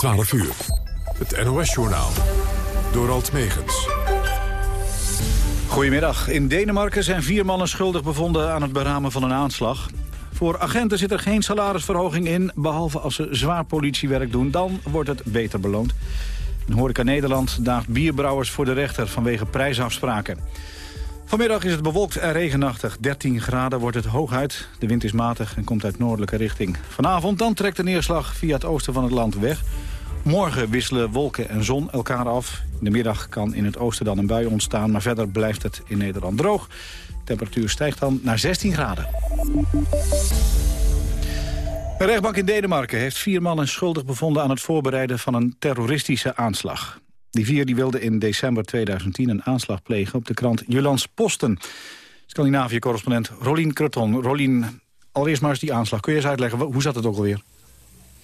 12 uur. Het NOS-journaal. Door Alt Megens. Goedemiddag. In Denemarken zijn vier mannen schuldig bevonden aan het beramen van een aanslag. Voor agenten zit er geen salarisverhoging in, behalve als ze zwaar politiewerk doen. Dan wordt het beter beloond. In Horeca Nederland daagt bierbrouwers voor de rechter vanwege prijsafspraken. Vanmiddag is het bewolkt en regenachtig. 13 graden wordt het hooguit. De wind is matig en komt uit noordelijke richting. Vanavond dan trekt de neerslag via het oosten van het land weg. Morgen wisselen wolken en zon elkaar af. In de middag kan in het oosten dan een bui ontstaan... maar verder blijft het in Nederland droog. De temperatuur stijgt dan naar 16 graden. Een rechtbank in Denemarken heeft vier mannen schuldig bevonden... aan het voorbereiden van een terroristische aanslag. Die vier die wilden in december 2010 een aanslag plegen op de krant Julans Posten. Scandinavië-correspondent Rolien Kreton. Rolien, allereerst maar eens die aanslag. Kun je eens uitleggen, hoe zat het ook alweer?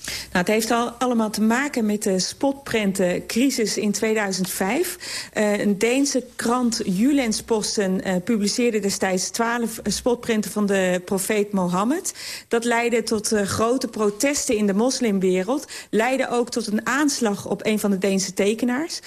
Nou, het heeft al allemaal te maken met de spotprentencrisis in 2005. Uh, een Deense krant Julensposten uh, publiceerde destijds twaalf spotprenten van de profeet Mohammed. Dat leidde tot grote protesten in de moslimwereld. Leidde ook tot een aanslag op een van de Deense tekenaars.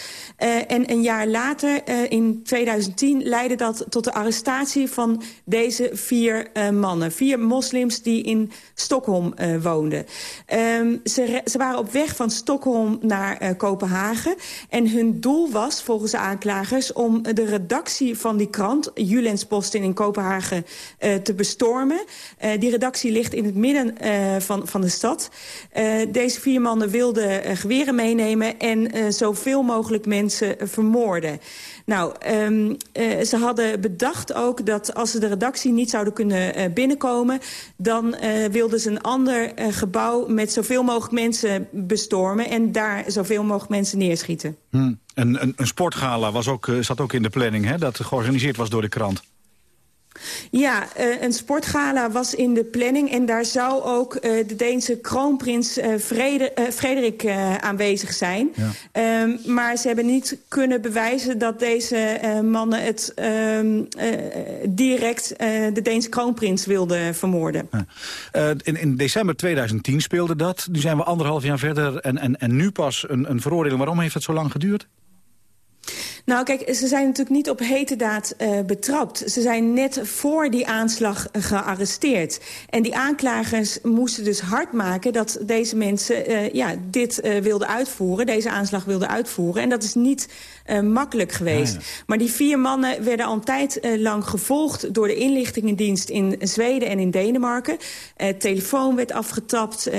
En een jaar later, in 2010, leidde dat tot de arrestatie van deze vier mannen. Vier moslims die in Stockholm woonden. Um, ze, ze, waren op weg van Stockholm naar uh, Kopenhagen. En hun doel was, volgens de aanklagers... om de redactie van die krant, Julensposten in Kopenhagen, uh, te bestormen. Uh, die redactie ligt in het midden van, van de stad. deze vier mannen wilden geweren meenemen... en zoveel mogelijk mensen vermoorden. Nou, um, uh, ze hadden bedacht ook dat als ze de redactie niet zouden kunnen uh, binnenkomen... dan uh, wilden ze een ander gebouw met zoveel mogelijk mensen bestormen... en daar zoveel mogelijk mensen neerschieten. Hmm. Een, een, een, sportgala was ook, zat ook in de planning, hè, dat georganiseerd was door de krant. Ja, uh, een sportgala was in de planning. En daar zou ook uh, de Deense kroonprins Vrede, Frederik aanwezig zijn. Ja. Um, maar ze hebben niet kunnen bewijzen dat deze mannen het um, direct de Deense kroonprins wilden vermoorden. Ja. In, in, december 2010 speelde dat. Nu zijn we anderhalf jaar verder en, en, en nu pas een, een veroordeling. Waarom heeft het zo lang geduurd? Nou, kijk, ze zijn natuurlijk niet op hete daad uh, betrapt. Ze zijn net voor die aanslag gearresteerd. En die aanklagers moesten dus hard maken dat deze mensen uh, ja, dit uh, wilden uitvoeren. Deze aanslag wilden uitvoeren. En dat is niet makkelijk geweest. Ja, ja. Maar die vier mannen werden al een tijd lang gevolgd... door de inlichtingendienst in Zweden en in Denemarken. Telefoon werd afgetapt.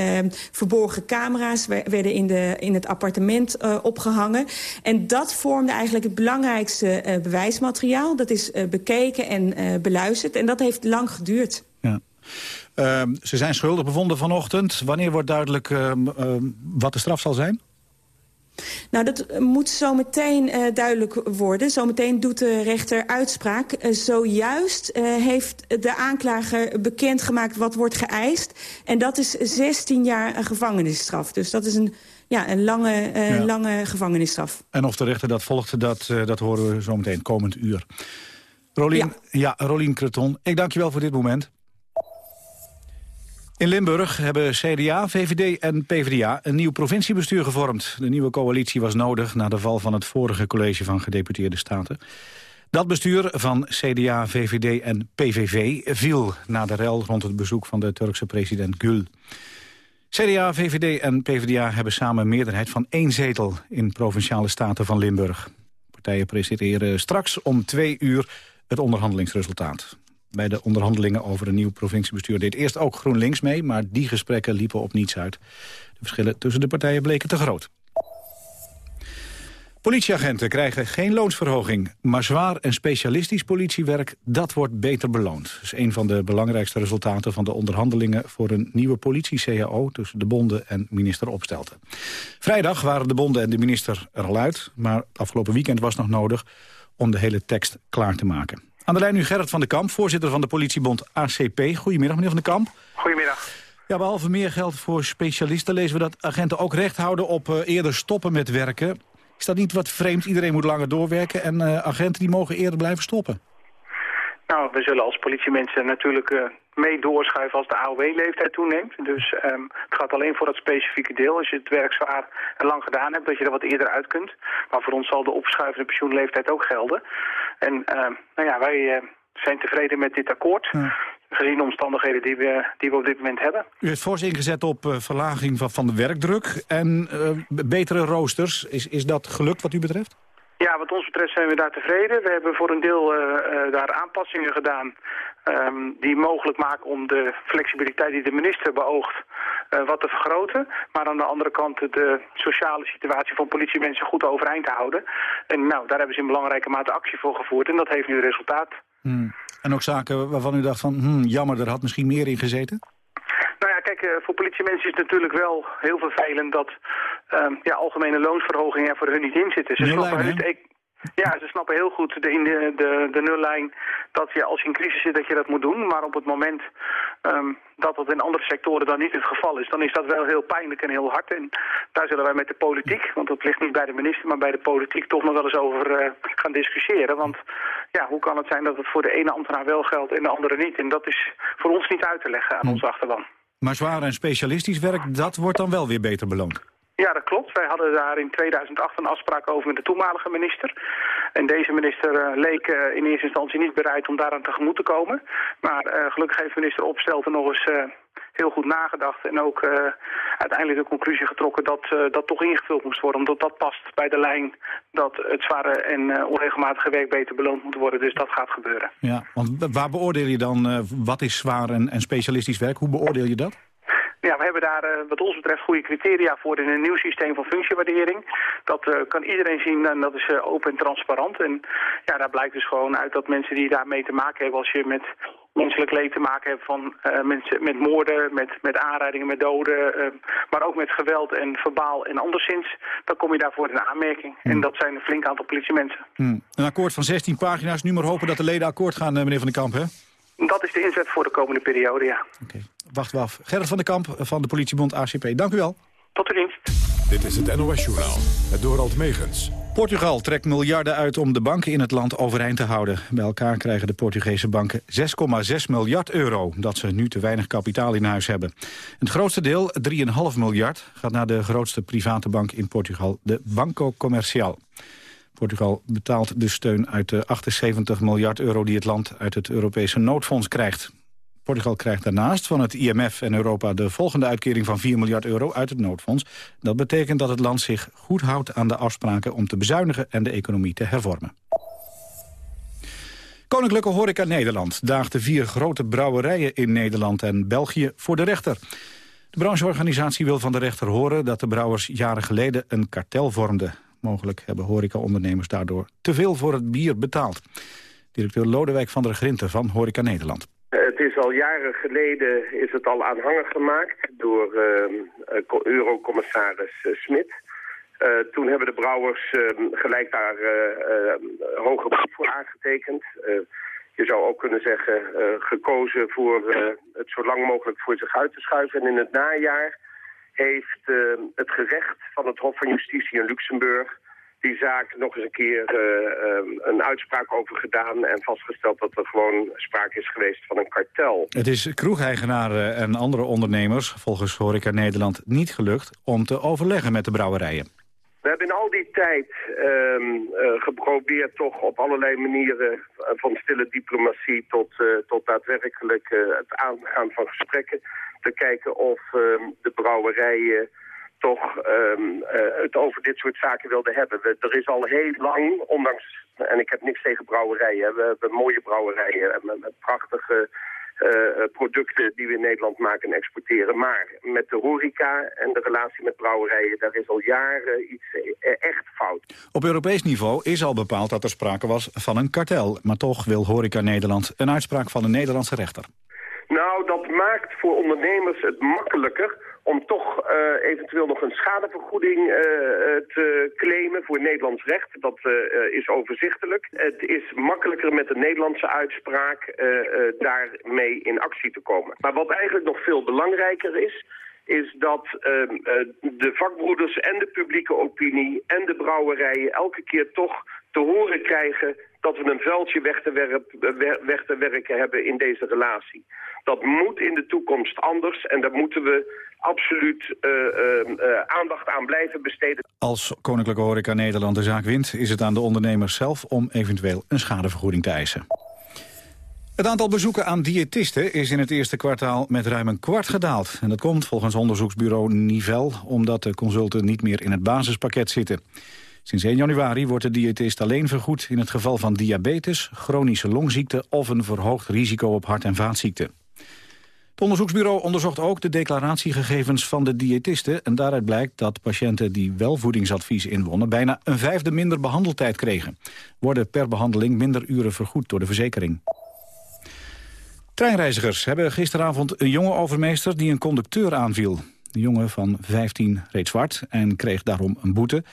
verborgen camera's werden in, de, in het appartement opgehangen. En dat vormde eigenlijk het belangrijkste bewijsmateriaal. Dat is bekeken en beluisterd. En dat heeft lang geduurd. Ja. Uh, ze zijn schuldig bevonden vanochtend. Wanneer wordt duidelijk uh, uh, wat de straf zal zijn? Nou, dat moet zo meteen uh, duidelijk worden. Zometeen doet de rechter uitspraak. Uh, zojuist uh, heeft de aanklager bekendgemaakt wat wordt geëist. En dat is 16 jaar gevangenisstraf. Dus dat is een, ja, een lange, ja. lange gevangenisstraf. En of de rechter dat volgt, dat, dat horen we zometeen komend uur. Rolien, ja. ja, Rolien Creton, ik dank je wel voor dit moment. In Limburg hebben CDA, VVD en PvdA een nieuw provinciebestuur gevormd. De nieuwe coalitie was nodig na de val van het vorige college van gedeputeerde staten. Dat bestuur van CDA, VVD en PVV viel na de rel rond het bezoek van de Turkse president Gül. CDA, VVD en PvdA hebben samen een meerderheid van één zetel in provinciale staten van Limburg. Partijen presenteren straks om twee uur het onderhandelingsresultaat. Bij de onderhandelingen over een nieuw provinciebestuur deed eerst ook GroenLinks mee, maar die gesprekken liepen op niets uit. De verschillen tussen de partijen bleken te groot. Politieagenten krijgen geen loonsverhoging, maar zwaar en specialistisch politiewerk, dat wordt beter beloond. Dat is een van de belangrijkste resultaten van de onderhandelingen voor een nieuwe politie-CAO tussen de bonden en minister Opstelten. Vrijdag waren de bonden en de minister er al uit, maar afgelopen weekend was nog nodig om de hele tekst klaar te maken. Aan de lijn nu Gerrit van den Kamp, voorzitter van de politiebond ACP. Goedemiddag, meneer van den Kamp. Goedemiddag. Ja, behalve meer geld voor specialisten lezen we dat agenten ook recht houden op uh, eerder stoppen met werken. Is dat niet wat vreemd? Iedereen moet langer doorwerken en uh, agenten die mogen eerder blijven stoppen. Nou, we zullen als politiemensen natuurlijk uh, mee doorschuiven als de AOW-leeftijd toeneemt. Dus um, het gaat alleen voor dat specifieke deel. Als je het werk zwaar en lang gedaan hebt, dat je er wat eerder uit kunt. Maar voor ons zal de opschuivende pensioenleeftijd ook gelden. En uh, nou ja, wij uh, zijn tevreden met dit akkoord. Ja. Gezien de omstandigheden die we, die we op dit moment hebben. U heeft fors ingezet op uh, verlaging van, van de werkdruk en betere roosters. Is, is dat gelukt wat u betreft? Ja, wat ons betreft zijn we daar tevreden. We hebben voor een deel uh, uh, daar aanpassingen gedaan um, die mogelijk maken om de flexibiliteit die de minister beoogt wat te vergroten. Maar aan de andere kant de sociale situatie van politiemensen goed overeind te houden. En nou, daar hebben ze in belangrijke mate actie voor gevoerd en dat heeft nu resultaat. Hmm. En ook zaken waarvan u dacht van, hmm, jammer, er had misschien meer in gezeten? Nou ja, kijk, voor politiemensen is het natuurlijk wel heel vervelend dat uh, ja, algemene loonsverhogingen er voor hun niet in zitten. Ze snappen het, ja, ze snappen heel goed de, in de, de, de nullijn dat je als je in crisis zit dat je dat moet doen. Maar op het moment um, dat dat in andere sectoren dan niet het geval is, dan is dat wel heel pijnlijk en heel hard. En daar zullen wij met de politiek, want dat ligt niet bij de minister, maar bij de politiek toch nog wel eens over uh, gaan discussiëren. Want ja, hoe kan het zijn dat het voor de ene ambtenaar wel geldt en de andere niet? En dat is voor ons niet uit te leggen aan hm. onze achterban. Maar zwaar en specialistisch werk, dat wordt dan wel weer beter beloond? Ja, dat klopt. Wij hadden daar in 2008 een afspraak over met de toenmalige minister. En deze minister uh, leek uh, in eerste instantie niet bereid om daaraan tegemoet te komen. Maar uh, gelukkig heeft minister Opstelten nog eens heel goed nagedacht. En ook uiteindelijk de conclusie getrokken dat dat toch ingevuld moest worden. Omdat dat past bij de lijn dat het zware en onregelmatige werk beter beloond moet worden. Dus dat gaat gebeuren. Ja, want waar beoordeel je dan wat is zwaar en, en specialistisch werk? Hoe beoordeel je dat? Ja, we hebben daar uh, wat ons betreft goede criteria voor in een nieuw systeem van functiewaardering. Dat uh, kan iedereen zien en dat is uh, open en transparant. En ja, daar blijkt dus gewoon uit dat mensen die daarmee te maken hebben... als je met menselijk leed te maken hebt van mensen met moorden, met, met aanrijdingen, met doden... maar ook met geweld en verbaal en anderszins, dan kom je daarvoor in aanmerking. En hmm. dat zijn een flink aantal politiemensen. Hmm. Een akkoord van 16 pagina's. Nu maar hopen dat de leden akkoord gaan, meneer Van den Kamp, hè? Dat is de inzet voor de komende periode, ja. Oké, wachten we af. Gerrit van den Kamp van de politiebond ACP, dank u wel. Tot de dienst. Dit is het NOS-journaal, het Dorald Megens. Portugal trekt miljarden uit om de banken in het land overeind te houden. Bij elkaar krijgen de Portugese banken 6,6 miljard euro... dat ze nu te weinig kapitaal in huis hebben. Het grootste deel, 3,5 miljard, gaat naar de grootste private bank in Portugal... de Banco Comercial. Portugal betaalt de steun uit de 78 miljard euro die het land uit het Europese noodfonds krijgt. Portugal krijgt daarnaast van het IMF en Europa de volgende uitkering van 4 miljard euro uit het noodfonds. Dat betekent dat het land zich goed houdt aan de afspraken om te bezuinigen en de economie te hervormen. Koninklijke Horeca Nederland daagt de vier grote brouwerijen in Nederland en België voor de rechter. De brancheorganisatie wil van de rechter horen dat de brouwers jaren geleden een kartel vormden. Mogelijk hebben horecaondernemers daardoor te veel voor het bier betaald. Directeur Lodewijk van der Grinten van Horeca Nederland. Het is al jaren geleden is het al aanhangig gemaakt door uh, eurocommissaris uh, Smit. Toen hebben de brouwers ehm, gelijk daar hoger beroep voor aangetekend. je zou ook kunnen zeggen gekozen voor het zo lang mogelijk voor zich uit te schuiven. En in het najaar heeft uh, het gerecht van het Hof van Justitie in Luxemburg die zaak nog eens een keer uh, een uitspraak over gedaan... en vastgesteld dat er gewoon sprake is geweest van een kartel. Het is kroegeigenaren en andere ondernemers, volgens Horeca Nederland, niet gelukt... om te overleggen met de brouwerijen. We hebben in al die tijd uh, geprobeerd toch op allerlei manieren... van stille diplomatie tot, tot daadwerkelijk het aangaan van gesprekken te kijken of ehm, de brouwerijen toch um, het over dit soort zaken wilden hebben. We, er is al heel lang, ondanks, en ik heb niks tegen brouwerijen, we hebben mooie brouwerijen met, met prachtige uh, producten die we in Nederland maken en exporteren. Maar met de horeca en de relatie met brouwerijen, daar is al jaren iets echt fout. Op Europees niveau is al bepaald dat er sprake was van een kartel. Maar toch wil Horeca Nederland een uitspraak van de Nederlandse rechter. Nou, dat maakt voor ondernemers het makkelijker om toch uh, eventueel nog een schadevergoeding uh, te claimen voor Nederlands recht. Dat is overzichtelijk. Het is makkelijker met de Nederlandse uitspraak daarmee in actie te komen. Maar wat eigenlijk nog veel belangrijker is, is dat ehm, de vakbroeders en de publieke opinie en de brouwerijen elke keer toch te horen krijgen dat we een vuiltje weg te, weg te werken hebben in deze relatie. Dat moet in de toekomst anders en daar moeten we absoluut uh, uh, aandacht aan blijven besteden. Als Koninklijke Horeca Nederland de zaak wint... is het aan de ondernemers zelf om eventueel een schadevergoeding te eisen. Het aantal bezoeken aan diëtisten is in het eerste kwartaal met ruim een kwart gedaald. En dat komt volgens onderzoeksbureau Nivel omdat de consulten niet meer in het basispakket zitten. Sinds 1 januari wordt de diëtist alleen vergoed in het geval van diabetes, chronische longziekte of een verhoogd risico op hart- en vaatziekten. Het onderzoeksbureau onderzocht ook de declaratiegegevens van de diëtisten... en daaruit blijkt dat patiënten die wel voedingsadvies inwonnen... bijna een vijfde minder behandeltijd kregen. Worden per behandeling minder uren vergoed door de verzekering. Treinreizigers hebben gisteravond een jonge overmeester... die een conducteur aanviel. De jongen van 15 reed zwart en kreeg daarom een boete...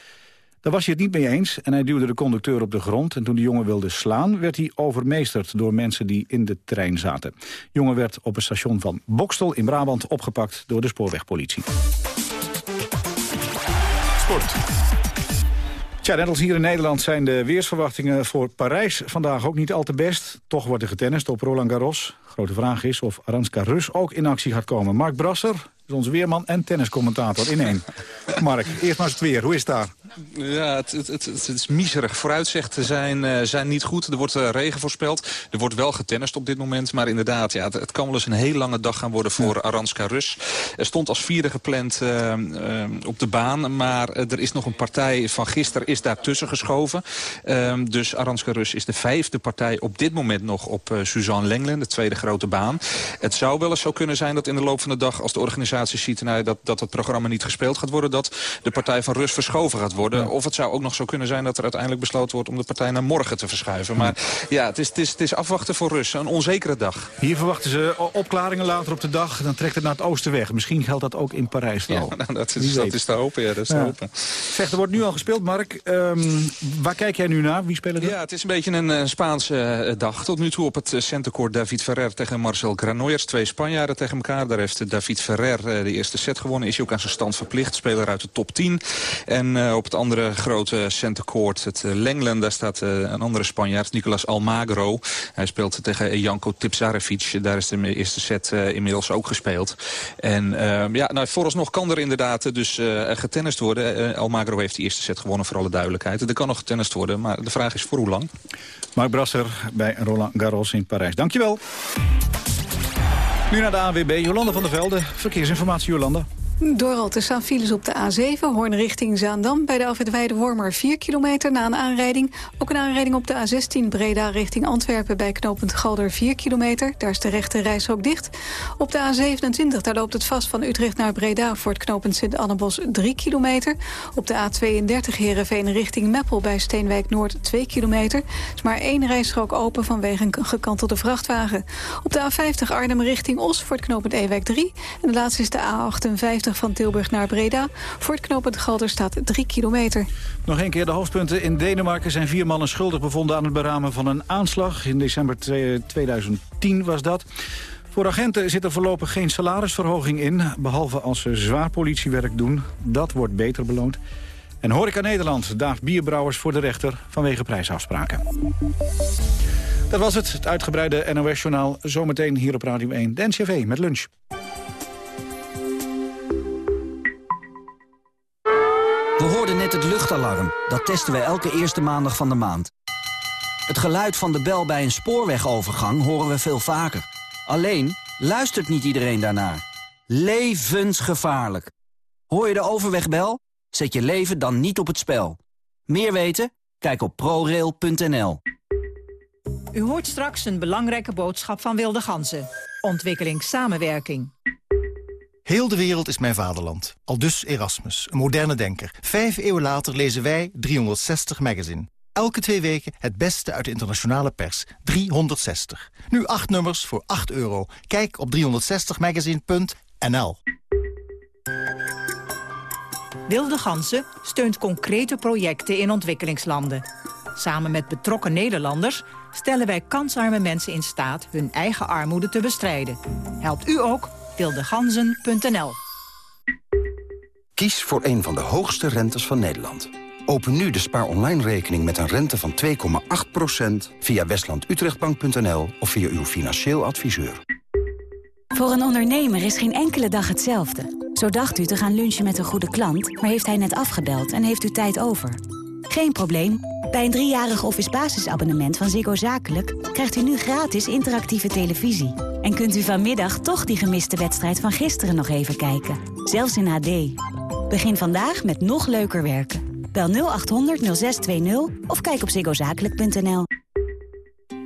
Daar was hij het niet mee eens en hij duwde de conducteur op de grond. En toen de jongen wilde slaan, werd hij overmeesterd door mensen die in de trein zaten. De jongen werd op het station van Bokstel in Brabant opgepakt door de spoorwegpolitie. Sport. Tja, net als hier in Nederland zijn de weersverwachtingen voor Parijs vandaag ook niet al te best. Toch wordt er getennist op Roland Garros. Grote vraag is of Aranska Rus ook in actie gaat komen. Mark Brasser is onze weerman en tenniscommentator in één. Mark, eerst maar eens het weer. Hoe is het daar? Ja, het, het, het, het is miserig. Vooruitzichten zijn, uh, zijn niet goed. Er wordt uh, regen voorspeld. Er wordt wel getennist op dit moment. Maar inderdaad, ja, het, kan wel eens een heel lange dag gaan worden voor. Aranska Rus. Er stond als vierde gepland uh, op de baan. Maar er is nog een partij van gisteren is daartussen geschoven. Ehm, dus Aranska Rus is de vijfde partij op dit moment nog op Suzanne Lenglen. De tweede grote baan. Het zou wel eens zo kunnen zijn dat in de loop van de dag... als de organisatie ziet nou, dat, dat het programma niet gespeeld gaat worden... dat de partij van Rus verschoven gaat worden. Of het zou ook nog zo kunnen zijn dat er uiteindelijk besloten wordt... om de partij naar morgen te verschuiven. Maar ja, het is, het is, het is afwachten voor Rus. Een onzekere dag. Hier verwachten ze opklaringen later op de dag. Dan trekt het naar het oosten weg. Misschien geldt dat ook in Parijs Ja, nou, dat, is, dat is te hopen. Ja, dat is te hopen. Zeg, er wordt nu al gespeeld, Mark. Um, waar kijk jij nu naar? Wie spelen er? Ja, het is een beetje een, een Spaanse uh, dag. Tot nu toe op het centercourt David Ferrer tegen Marcel Granollers. Twee Spanjaarden tegen elkaar. Daar heeft David Ferrer uh, de eerste set gewonnen. Is hij ook aan zijn stand verplicht. Speler uit de top 10. En uh, op het andere grote centercourt, het uh, Lenglen, daar staat uh, een andere Spanjaard, Nicolas Almagro. Hij speelt tegen Janko Tipsarevic. Daar is de eerste set uh, inmiddels ook gespeeld. En ja, nou, vooralsnog kan er inderdaad dus getennist worden. Almagro heeft die eerste set gewonnen, voor alle duidelijkheid. Er kan nog getennist worden, maar de vraag is voor hoe lang. Mark Brasser bij Roland Garros in Parijs. Dankjewel. Nu naar de AWB, Jolanda van der Velde. Verkeersinformatie, Jolanda. Dooral, er staan files op de A7, Hoorn richting Zaandam... bij de Alfred Wormer 4 kilometer na een aanrijding. Ook een aanrijding op de A16 Breda richting Antwerpen... bij knooppunt Galder 4 kilometer. Daar is de rechte reis ook dicht. Op de A27 daar loopt het vast van Utrecht naar Breda... voor het knooppunt Sint-Annebos 3 kilometer. Op de A32 Herenveen richting Meppel bij Steenwijk Noord 2 kilometer. Er is maar één rijstrook open vanwege een gekantelde vrachtwagen. Op de A50 Arnhem richting Os voor het knooppunt Ewijk 3. En de laatste is de A58 van Tilburg naar Breda. Voor het knooppunt Galder staat 3 kilometer. Nog een keer de hoofdpunten. In Denemarken zijn vier mannen schuldig bevonden aan het beramen van een aanslag. In december 2010 was dat. Voor agenten zit er voorlopig geen salarisverhoging in. Behalve als ze zwaar politiewerk doen. Dat wordt beter beloond. En Horeca Nederland daagt bierbrouwers voor de rechter vanwege prijsafspraken. Dat was het, het uitgebreide NOS-journaal. Zometeen hier op Radio 1, de NCV met lunch. We hoorden net het luchtalarm. Dat testen we elke eerste maandag van de maand. Het geluid van de bel bij een spoorwegovergang horen we veel vaker. Alleen luistert niet iedereen daarnaar. Levensgevaarlijk. Hoor je de overwegbel? Zet je leven dan niet op het spel. Meer weten? Kijk op prorail.nl. U hoort straks een belangrijke boodschap van Wilde Ganzen. Ontwikkelingssamenwerking. Heel de wereld is mijn vaderland. Al dus Erasmus, een moderne denker. Vijf eeuwen later lezen wij 360 Magazine. Elke twee weken het beste uit de internationale pers. 360. Nu acht nummers voor 8 euro. Kijk op 360magazine.nl Wilde Gansen steunt concrete projecten in ontwikkelingslanden. Samen met betrokken Nederlanders stellen wij kansarme mensen in staat... hun eigen armoede te bestrijden. Helpt u ook? wildeganzen.nl Kies voor een van de hoogste rentes van Nederland. Open nu de spaar online rekening met een rente van 2,8% via westlandutrechtbank.nl of via uw financieel adviseur. Voor een ondernemer is geen enkele dag hetzelfde. Zo dacht u te gaan lunchen met een goede klant, maar heeft hij net afgebeld en heeft u tijd over. Geen probleem. Bij een driejarig office basisabonnement van Ziggo Zakelijk... krijgt u nu gratis interactieve televisie. En kunt u vanmiddag toch die gemiste wedstrijd van gisteren nog even kijken. Zelfs in HD. Begin vandaag met nog leuker werken. Bel 0800 0620 of kijk op ziggozakelijk.nl.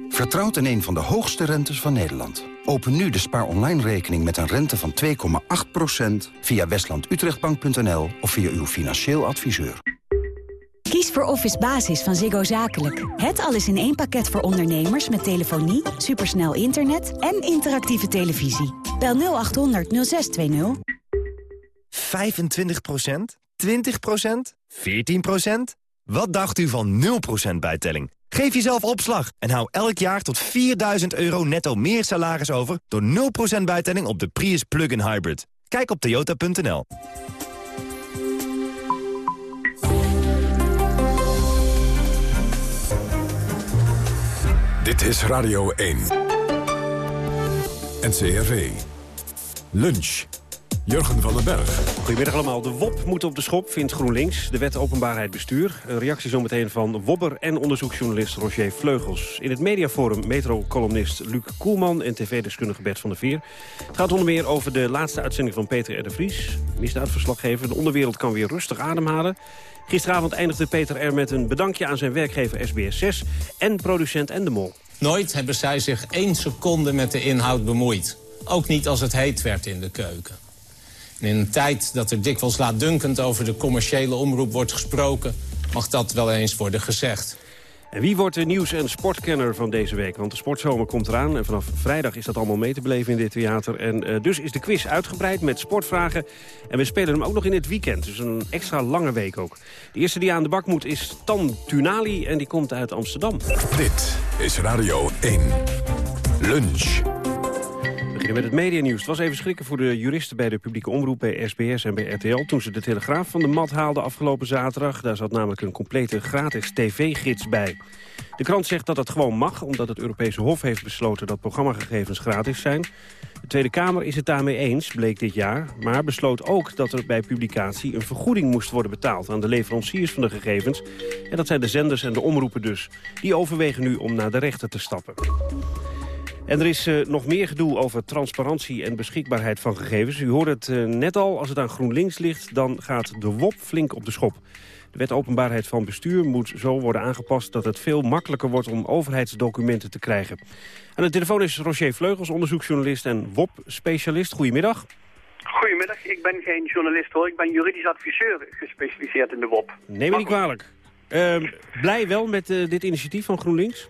Vertrouwt in een van de hoogste rentes van Nederland. Open nu de spaar online rekening met een rente van 2,8% via westlandutrechtbank.nl of via uw financieel adviseur. Kies voor Office Basis van Ziggo Zakelijk. Het alles in één pakket voor ondernemers met telefonie, supersnel internet en interactieve televisie. Bel 0800 0620. 25% 20% 14% Wat dacht u van 0% bijtelling? Geef jezelf opslag en hou elk jaar tot 4000 euro netto meer salaris over... door 0% bijtelling op de Prius Plug-in Hybrid. Kijk op toyota.nl. Dit is Radio 1. NCRV. Lunch. Jurgen van den Berg. Goedemiddag allemaal. De WOP moet op de schop, vindt GroenLinks. De wet openbaarheid bestuur. Een reactie zometeen van Wobber en onderzoeksjournalist Roger Vleugels. In het mediaforum metro-columnist Luc Koelman en tv-deskundige Bert van der Veer. Het gaat onder meer over de laatste uitzending van Peter R. de Vries. Misdaadverslaggever. De onderwereld kan weer rustig ademhalen. Gisteravond eindigde Peter R. met een bedankje aan zijn werkgever SBS6 en producent Endemol. Nooit hebben zij zich één seconde met de inhoud bemoeid. Ook niet als het heet werd in de keuken. in een tijd dat er dikwijls laatdunkend over de commerciële omroep wordt gesproken... mag dat wel eens worden gezegd. En wie wordt de nieuws- en sportkenner van deze week? Want de sportzomer komt eraan en vanaf vrijdag is dat allemaal mee te beleven in dit theater. En uh, dus is de quiz uitgebreid met sportvragen. En we spelen hem ook nog in het weekend, dus een extra lange week ook. De eerste die aan de bak moet is Tan Tunali en die komt uit Amsterdam. Dit is Radio 1. Lunch met het medianieuws. Het was even schrikken voor de juristen bij de publieke omroep bij SBS en bij RTL... toen ze de Telegraaf van de mat haalden afgelopen zaterdag. Daar zat namelijk een complete gratis tv-gids bij. De krant zegt dat dat gewoon mag, omdat het Europese Hof heeft besloten dat programmagegevens gratis zijn. De Tweede Kamer is het daarmee eens, bleek dit jaar, maar besloot ook dat er bij publicatie een vergoeding moest worden betaald aan de leveranciers van de gegevens. En dat zijn de zenders en de omroepen dus. Die overwegen nu om naar de rechter te stappen. En er is uh, nog meer gedoe over transparantie en beschikbaarheid van gegevens. U hoorde het uh, net al, als het aan GroenLinks ligt... dan gaat de WOP flink op de schop. De wet openbaarheid van bestuur moet zo worden aangepast... dat het veel makkelijker wordt om overheidsdocumenten te krijgen. Aan de telefoon is Roger Vleugels, onderzoeksjournalist en WOP-specialist. Goedemiddag. Goedemiddag, ik ben geen journalist hoor. Ik ben juridisch adviseur gespecialiseerd in de WOP. Neem me niet kwalijk. Uh, blij wel met uh, dit initiatief van GroenLinks?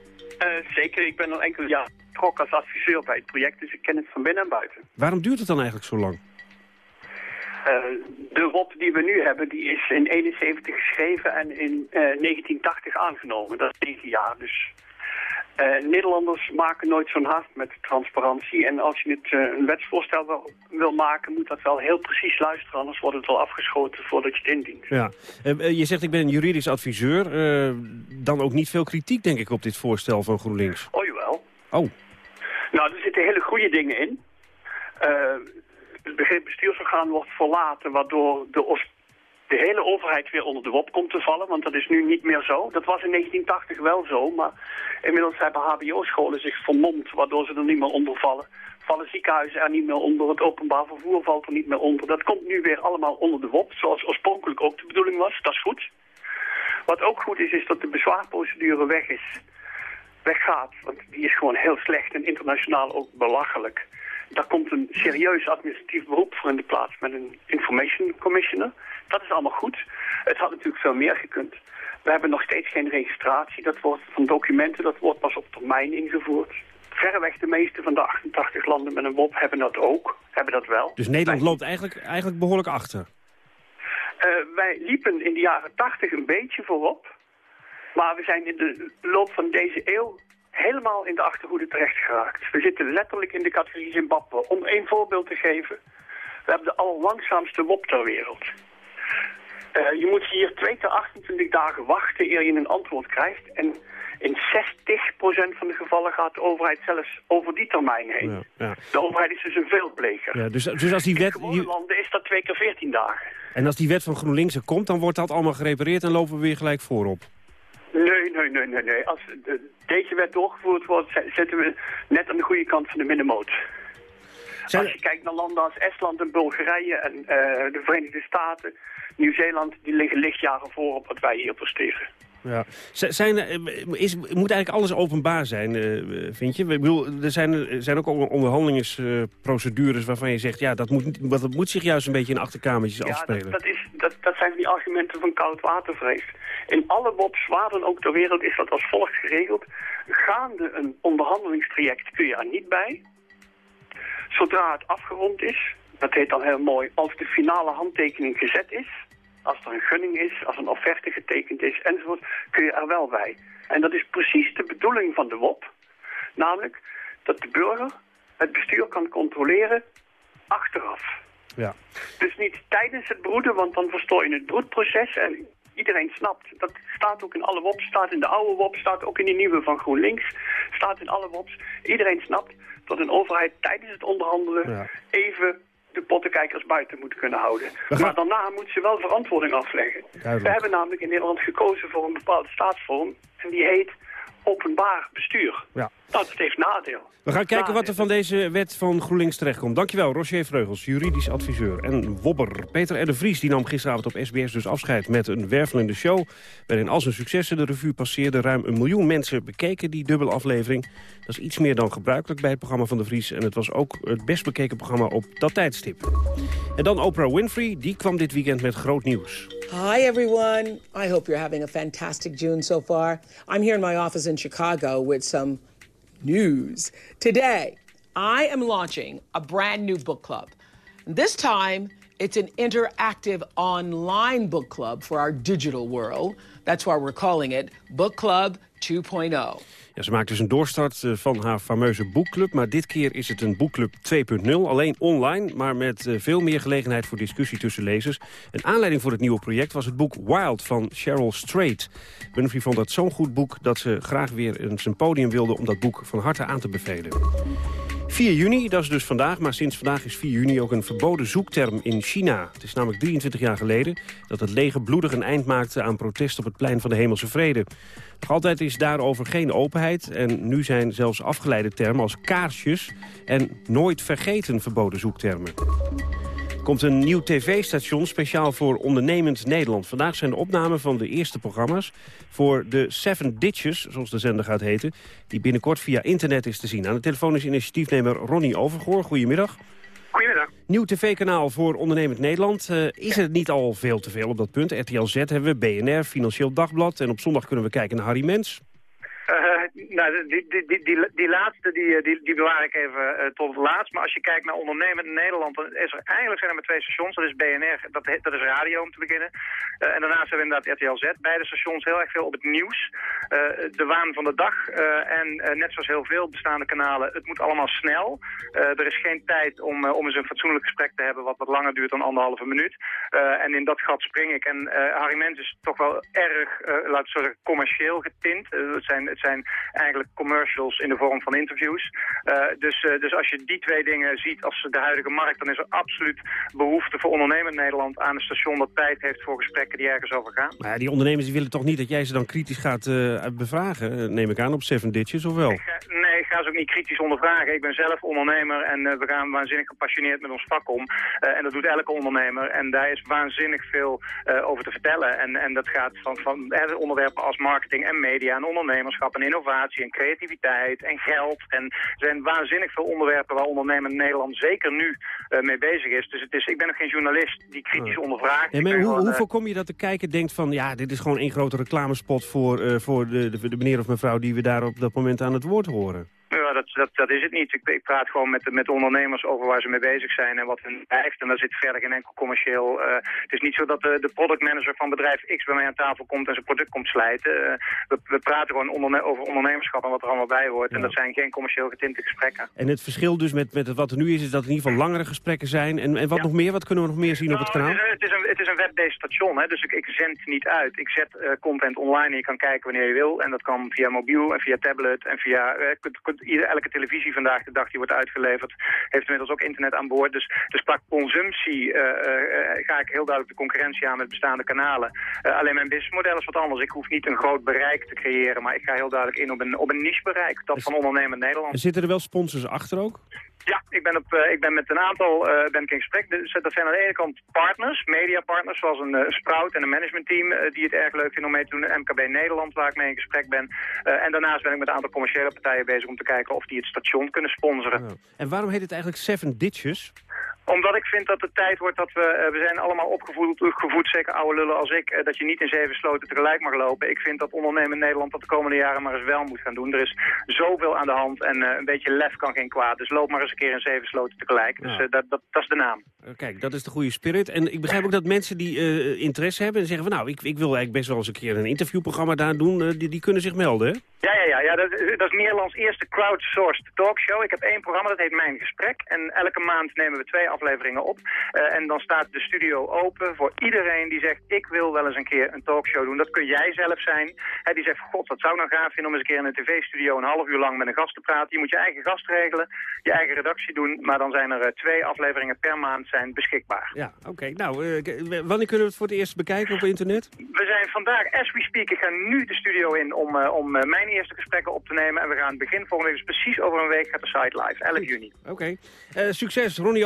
Zeker, ik ben al enkele jaar betrokken als adviseur bij het project, dus ik ken het van binnen en buiten. Waarom duurt het dan eigenlijk zo lang? Uh, de WOP die we nu hebben, die is in 71 geschreven en in uh, 1980 aangenomen. Dat is 9 jaar, dus... Uh, Nederlanders maken nooit zo'n haast met transparantie. En als je het, een wetsvoorstel wil, wil, maken, moet dat wel heel precies luisteren. Anders wordt het wel afgeschoten voordat je het indient. Ja. je zegt ik ben juridisch adviseur. dan ook niet veel kritiek, denk ik, op dit voorstel van GroenLinks. Oh, jawel. Oh. Nou, er zitten hele goede dingen in. Het begrip bestuursorgaan wordt verlaten, waardoor de, de hele overheid weer onder de WOP komt te vallen. Want dat is nu niet meer zo. Dat was in 1980 wel zo, maar inmiddels hebben hbo-scholen zich vermomd, waardoor ze er niet meer onder vallen. Vallen ziekenhuizen er niet meer onder, het openbaar vervoer valt er niet meer onder. Dat komt nu weer allemaal onder de WOP, zoals oorspronkelijk ook de bedoeling was. Dat is goed. Wat ook goed is, is dat de bezwaarprocedure weg is weggaat. Want die is gewoon heel slecht en internationaal ook belachelijk. Daar komt een serieus administratief beroep voor in de plaats met een information commissioner. Dat is allemaal goed. Het had natuurlijk veel meer gekund. We hebben nog steeds geen registratie dat wordt van documenten. Dat wordt pas op termijn ingevoerd. Verreweg de meeste van de 88 landen met een WOP hebben dat ook. Hebben dat wel. Dus Nederland loopt eigenlijk, eigenlijk behoorlijk achter? Uh, wij liepen in de jaren 80 een beetje voorop. Maar we zijn in de loop van deze eeuw helemaal in de achterhoede terecht geraakt. We zitten letterlijk in de categorie Zimbabwe. Om één voorbeeld te geven. We hebben de allerlangzaamste WOP ter wereld. Uh, je moet hier 2 tot 28 dagen wachten eer je een antwoord krijgt. En in 60% van de gevallen gaat de overheid zelfs over die termijn heen. Ja, ja. De overheid is dus een veelpleger. Ja, dus, dus als die wet... In die... landen is dat 2 keer 14 dagen. En als die wet van GroenLinks er komt, dan wordt dat allemaal gerepareerd en lopen we weer gelijk voorop? Nee, nee, nee, nee. nee. Als deze wet doorgevoerd wordt, zitten we net aan de goede kant van de middenmoot. Als je kijkt naar landen als Estland en Bulgarije en uh, de Verenigde Staten, Nieuw-Zeeland, die liggen lichtjaren voor op wat wij hier presteren. Ja. Zijn, eh, is, moet eigenlijk alles openbaar zijn, uh, vind je? Ik bedoel, er zijn, zijn ook onderhandelingsprocedures waarvan je zegt... ja, dat moet, dat moet zich juist een beetje in achterkamertjes ja, afspelen. Dat, dat, is, dat, dat zijn die argumenten van koudwatervrees. In alle WOPs, waar dan ook ter wereld, is dat als volgt geregeld. Gaande een onderhandelingstraject kun je er niet bij. Zodra het afgerond is, dat heet dan heel mooi, als de finale handtekening gezet is als er een gunning is, als een offerte getekend is enzovoort, kun je er wel bij. En dat is precies de bedoeling van de WOP. Namelijk dat de burger het bestuur kan controleren achteraf. Ja. Dus niet tijdens het broeden, want dan verstoor je het broedproces. En iedereen snapt, dat staat ook in alle WOPs, staat in de oude WOP, staat ook in die nieuwe van GroenLinks, staat in alle WOPs. Iedereen snapt dat een overheid tijdens het onderhandelen even de pottenkijkers buiten moeten kunnen houden. Maar daarna moeten ze wel verantwoording afleggen. We hebben namelijk in Nederland gekozen voor een bepaalde staatsvorm. En die heet openbaar bestuur. Ja. Dat heeft nadeel. We gaan kijken wat er van deze wet van GroenLinks terechtkomt. Dankjewel, Roger Vreugels, juridisch adviseur. En Wobber, Peter R. de Vries, die nam gisteravond op SBS dus afscheid met een wervelende show... waarin al zijn successen de revue passeerde. Ruim een miljoen mensen bekeken die dubbelaflevering. Dat is iets meer dan gebruikelijk bij het programma van de Vries... en het was ook het best bekeken programma op dat tijdstip. En dan Oprah Winfrey, die kwam dit weekend met groot nieuws. Hi everyone, I hope you're having a fantastic June so far. I'm here in my office in Chicago with some news. Today, I am launching a brand new book club. This time, it's an interactive online book club for our digital world. That's why we're calling it Book Club 2.0. Ja, ze maakt dus een doorstart eh, van haar fameuze boekclub. Maar dit keer is het een boekclub 2.0. Alleen online, maar met eh, veel meer gelegenheid voor discussie tussen lezers. Een aanleiding voor het nieuwe project was het boek Wild van Cheryl Strait. Winfrey vond dat zo'n goed boek dat ze graag weer een symposium wilde... om dat boek van harte aan te bevelen. 4 juni, dat is dus vandaag, maar sinds vandaag is 4 juni ook een verboden zoekterm in China. Het is namelijk 23 jaar geleden dat het leger bloedig een eind maakte aan protest op het plein van de Hemelse Vrede. Nog altijd is daarover geen openheid en nu zijn zelfs afgeleide termen als kaarsjes en nooit vergeten verboden zoektermen komt een nieuw tv-station speciaal voor ondernemend Nederland. Vandaag zijn de opnamen van de eerste programma's voor de Seven Ditches, zoals de zender gaat heten, die binnenkort via internet is te zien. Aan de telefoon is initiatiefnemer Ronnie Overgoor. Goedemiddag. Goedemiddag. Nieuw tv-kanaal voor ondernemend Nederland. Uh, is het niet al veel te veel op dat punt? RTL Z hebben we, BNR, Financieel Dagblad en op zondag kunnen we kijken naar Harry Mens. Uh, nou, die, die, die, die, laatste die, eh, die, bewaar ik even uh, tot het laatst. Maar als je kijkt naar ondernemend Nederland, dan is er eigenlijk zijn er maar twee stations. Dat is BNR, dat, dat is radio om te beginnen. En daarnaast hebben we inderdaad RTL Z. Beide stations heel erg veel op het nieuws. de waan van de dag. en net zoals heel veel bestaande kanalen, het moet allemaal snel. er is geen tijd om, om eens een fatsoenlijk gesprek te hebben wat wat langer duurt dan anderhalve minuut. en in dat gat spring ik. En Harry Mens is toch wel erg, laten we zeggen, commercieel getint. het zijn zijn eigenlijk commercials in de vorm van interviews. Uh, dus, uh, dus als je die twee dingen ziet als de huidige markt... dan is er absoluut behoefte voor ondernemend Nederland aan een station... dat tijd heeft voor gesprekken die ergens over gaan. Maar die ondernemers die willen toch niet dat jij ze dan kritisch gaat uh, bevragen... neem ik aan, op Seven Ditches, of wel? nee, ik ga ze ook niet kritisch ondervragen. Ik ben zelf ondernemer en we gaan waanzinnig gepassioneerd met ons vak om. en dat doet elke ondernemer. En daar is waanzinnig veel over te vertellen. En, en dat gaat van, van onderwerpen als marketing en media en en innovatie en creativiteit en geld. En er zijn waanzinnig veel onderwerpen waar ondernemen in Nederland zeker nu uh, mee bezig is. Dus het is, ik ben nog geen journalist die kritisch oh. ondervraagt. Ja, maar hoe, hoe voorkom je dat de kijker denkt van ja, dit is gewoon één grote reclamespot voor, uh, voor de, de, de meneer of mevrouw die we daar op dat moment aan het woord horen? Ja, dat, dat, dat is het niet. Ik, ik praat gewoon met, met ondernemers over waar ze mee bezig zijn en wat hun blijft. En daar zit verder geen enkel commercieel... het is niet zo dat de, de productmanager van bedrijf X bij mij aan tafel komt en zijn product komt slijten. we, we praten gewoon onderne over ondernemerschap en wat er allemaal bij hoort. En dat zijn geen commercieel getinte gesprekken. En het verschil dus met, met wat er nu is, is dat in ieder geval langere gesprekken zijn. En, en wat nog meer? Wat kunnen we nog meer zien op het nou, kanaal? Het is, een, het is een web-based station, hè, dus ik, ik zend niet uit. Ik zet uh, content online en je kan kijken wanneer je wil. En dat kan via mobiel en via tablet en via... Uh, elke televisie vandaag de dag die wordt uitgeleverd heeft inmiddels ook internet aan boord. Dus, dus qua consumptie uh, ga ik heel duidelijk de concurrentie aan met bestaande kanalen. alleen mijn businessmodel is wat anders. Ik hoef niet een groot bereik te creëren, maar ik ga heel duidelijk in op een, op een niche bereik. Dat van ondernemend Nederland. Zitten er wel sponsors achter ook? Ja, ik ben, op, uh, ik ben met een aantal uh, ben ik in gesprek. Dus dat zijn aan de ene kant partners, mediapartners, zoals een uh, Sprout en een managementteam die het erg leuk vinden om mee te doen. MKB Nederland, waar ik mee in gesprek ben. en daarnaast ben ik met een aantal commerciële partijen bezig om te kijken of die het station kunnen sponsoren. En waarom heet het eigenlijk Seven Ditches? Omdat ik vind dat het tijd wordt dat we... we zijn allemaal opgevoed, gevoed, zeker oude lullen als ik... dat je niet in zeven sloten tegelijk mag lopen. Ik vind dat ondernemen in Nederland dat de komende jaren maar eens wel moet gaan doen. Er is zoveel aan de hand en een beetje lef kan geen kwaad. Dus loop maar eens een keer in zeven sloten tegelijk. Dus dat, dat, dat, is de naam. Kijk, dat is de goede spirit. En ik begrijp ook dat mensen die uh, interesse hebben en zeggen van... nou, ik, ik wil eigenlijk best wel eens een keer een interviewprogramma daar doen. Uh, die, die kunnen zich melden, hè? Ja, ja, ja. ja dat, dat is Nederlands eerste crowdsourced talkshow. Ik heb één programma, dat heet Mijn Gesprek. En elke maand nemen we twee afleveringen op. en dan staat de studio open voor iedereen die zegt... ik wil wel eens een keer een talkshow doen. Dat kun jij zelf zijn. Die zegt, god, wat zou ik nou gaaf vinden om eens een keer in een tv-studio... een half uur lang met een gast te praten. Je moet je eigen gast regelen, je eigen redactie doen. Maar dan zijn er uh, twee afleveringen per maand zijn beschikbaar. Ja, oké. Okay. Nou, uh, wanneer kunnen we het voor het eerst bekijken op internet? We zijn vandaag, as we speak, ik ga nu de studio in om, om mijn eerste gesprekken op te nemen. En we gaan begin volgende week, dus precies over een week, gaat de site live, 11 juni. Oké. Okay. succes, Ronnie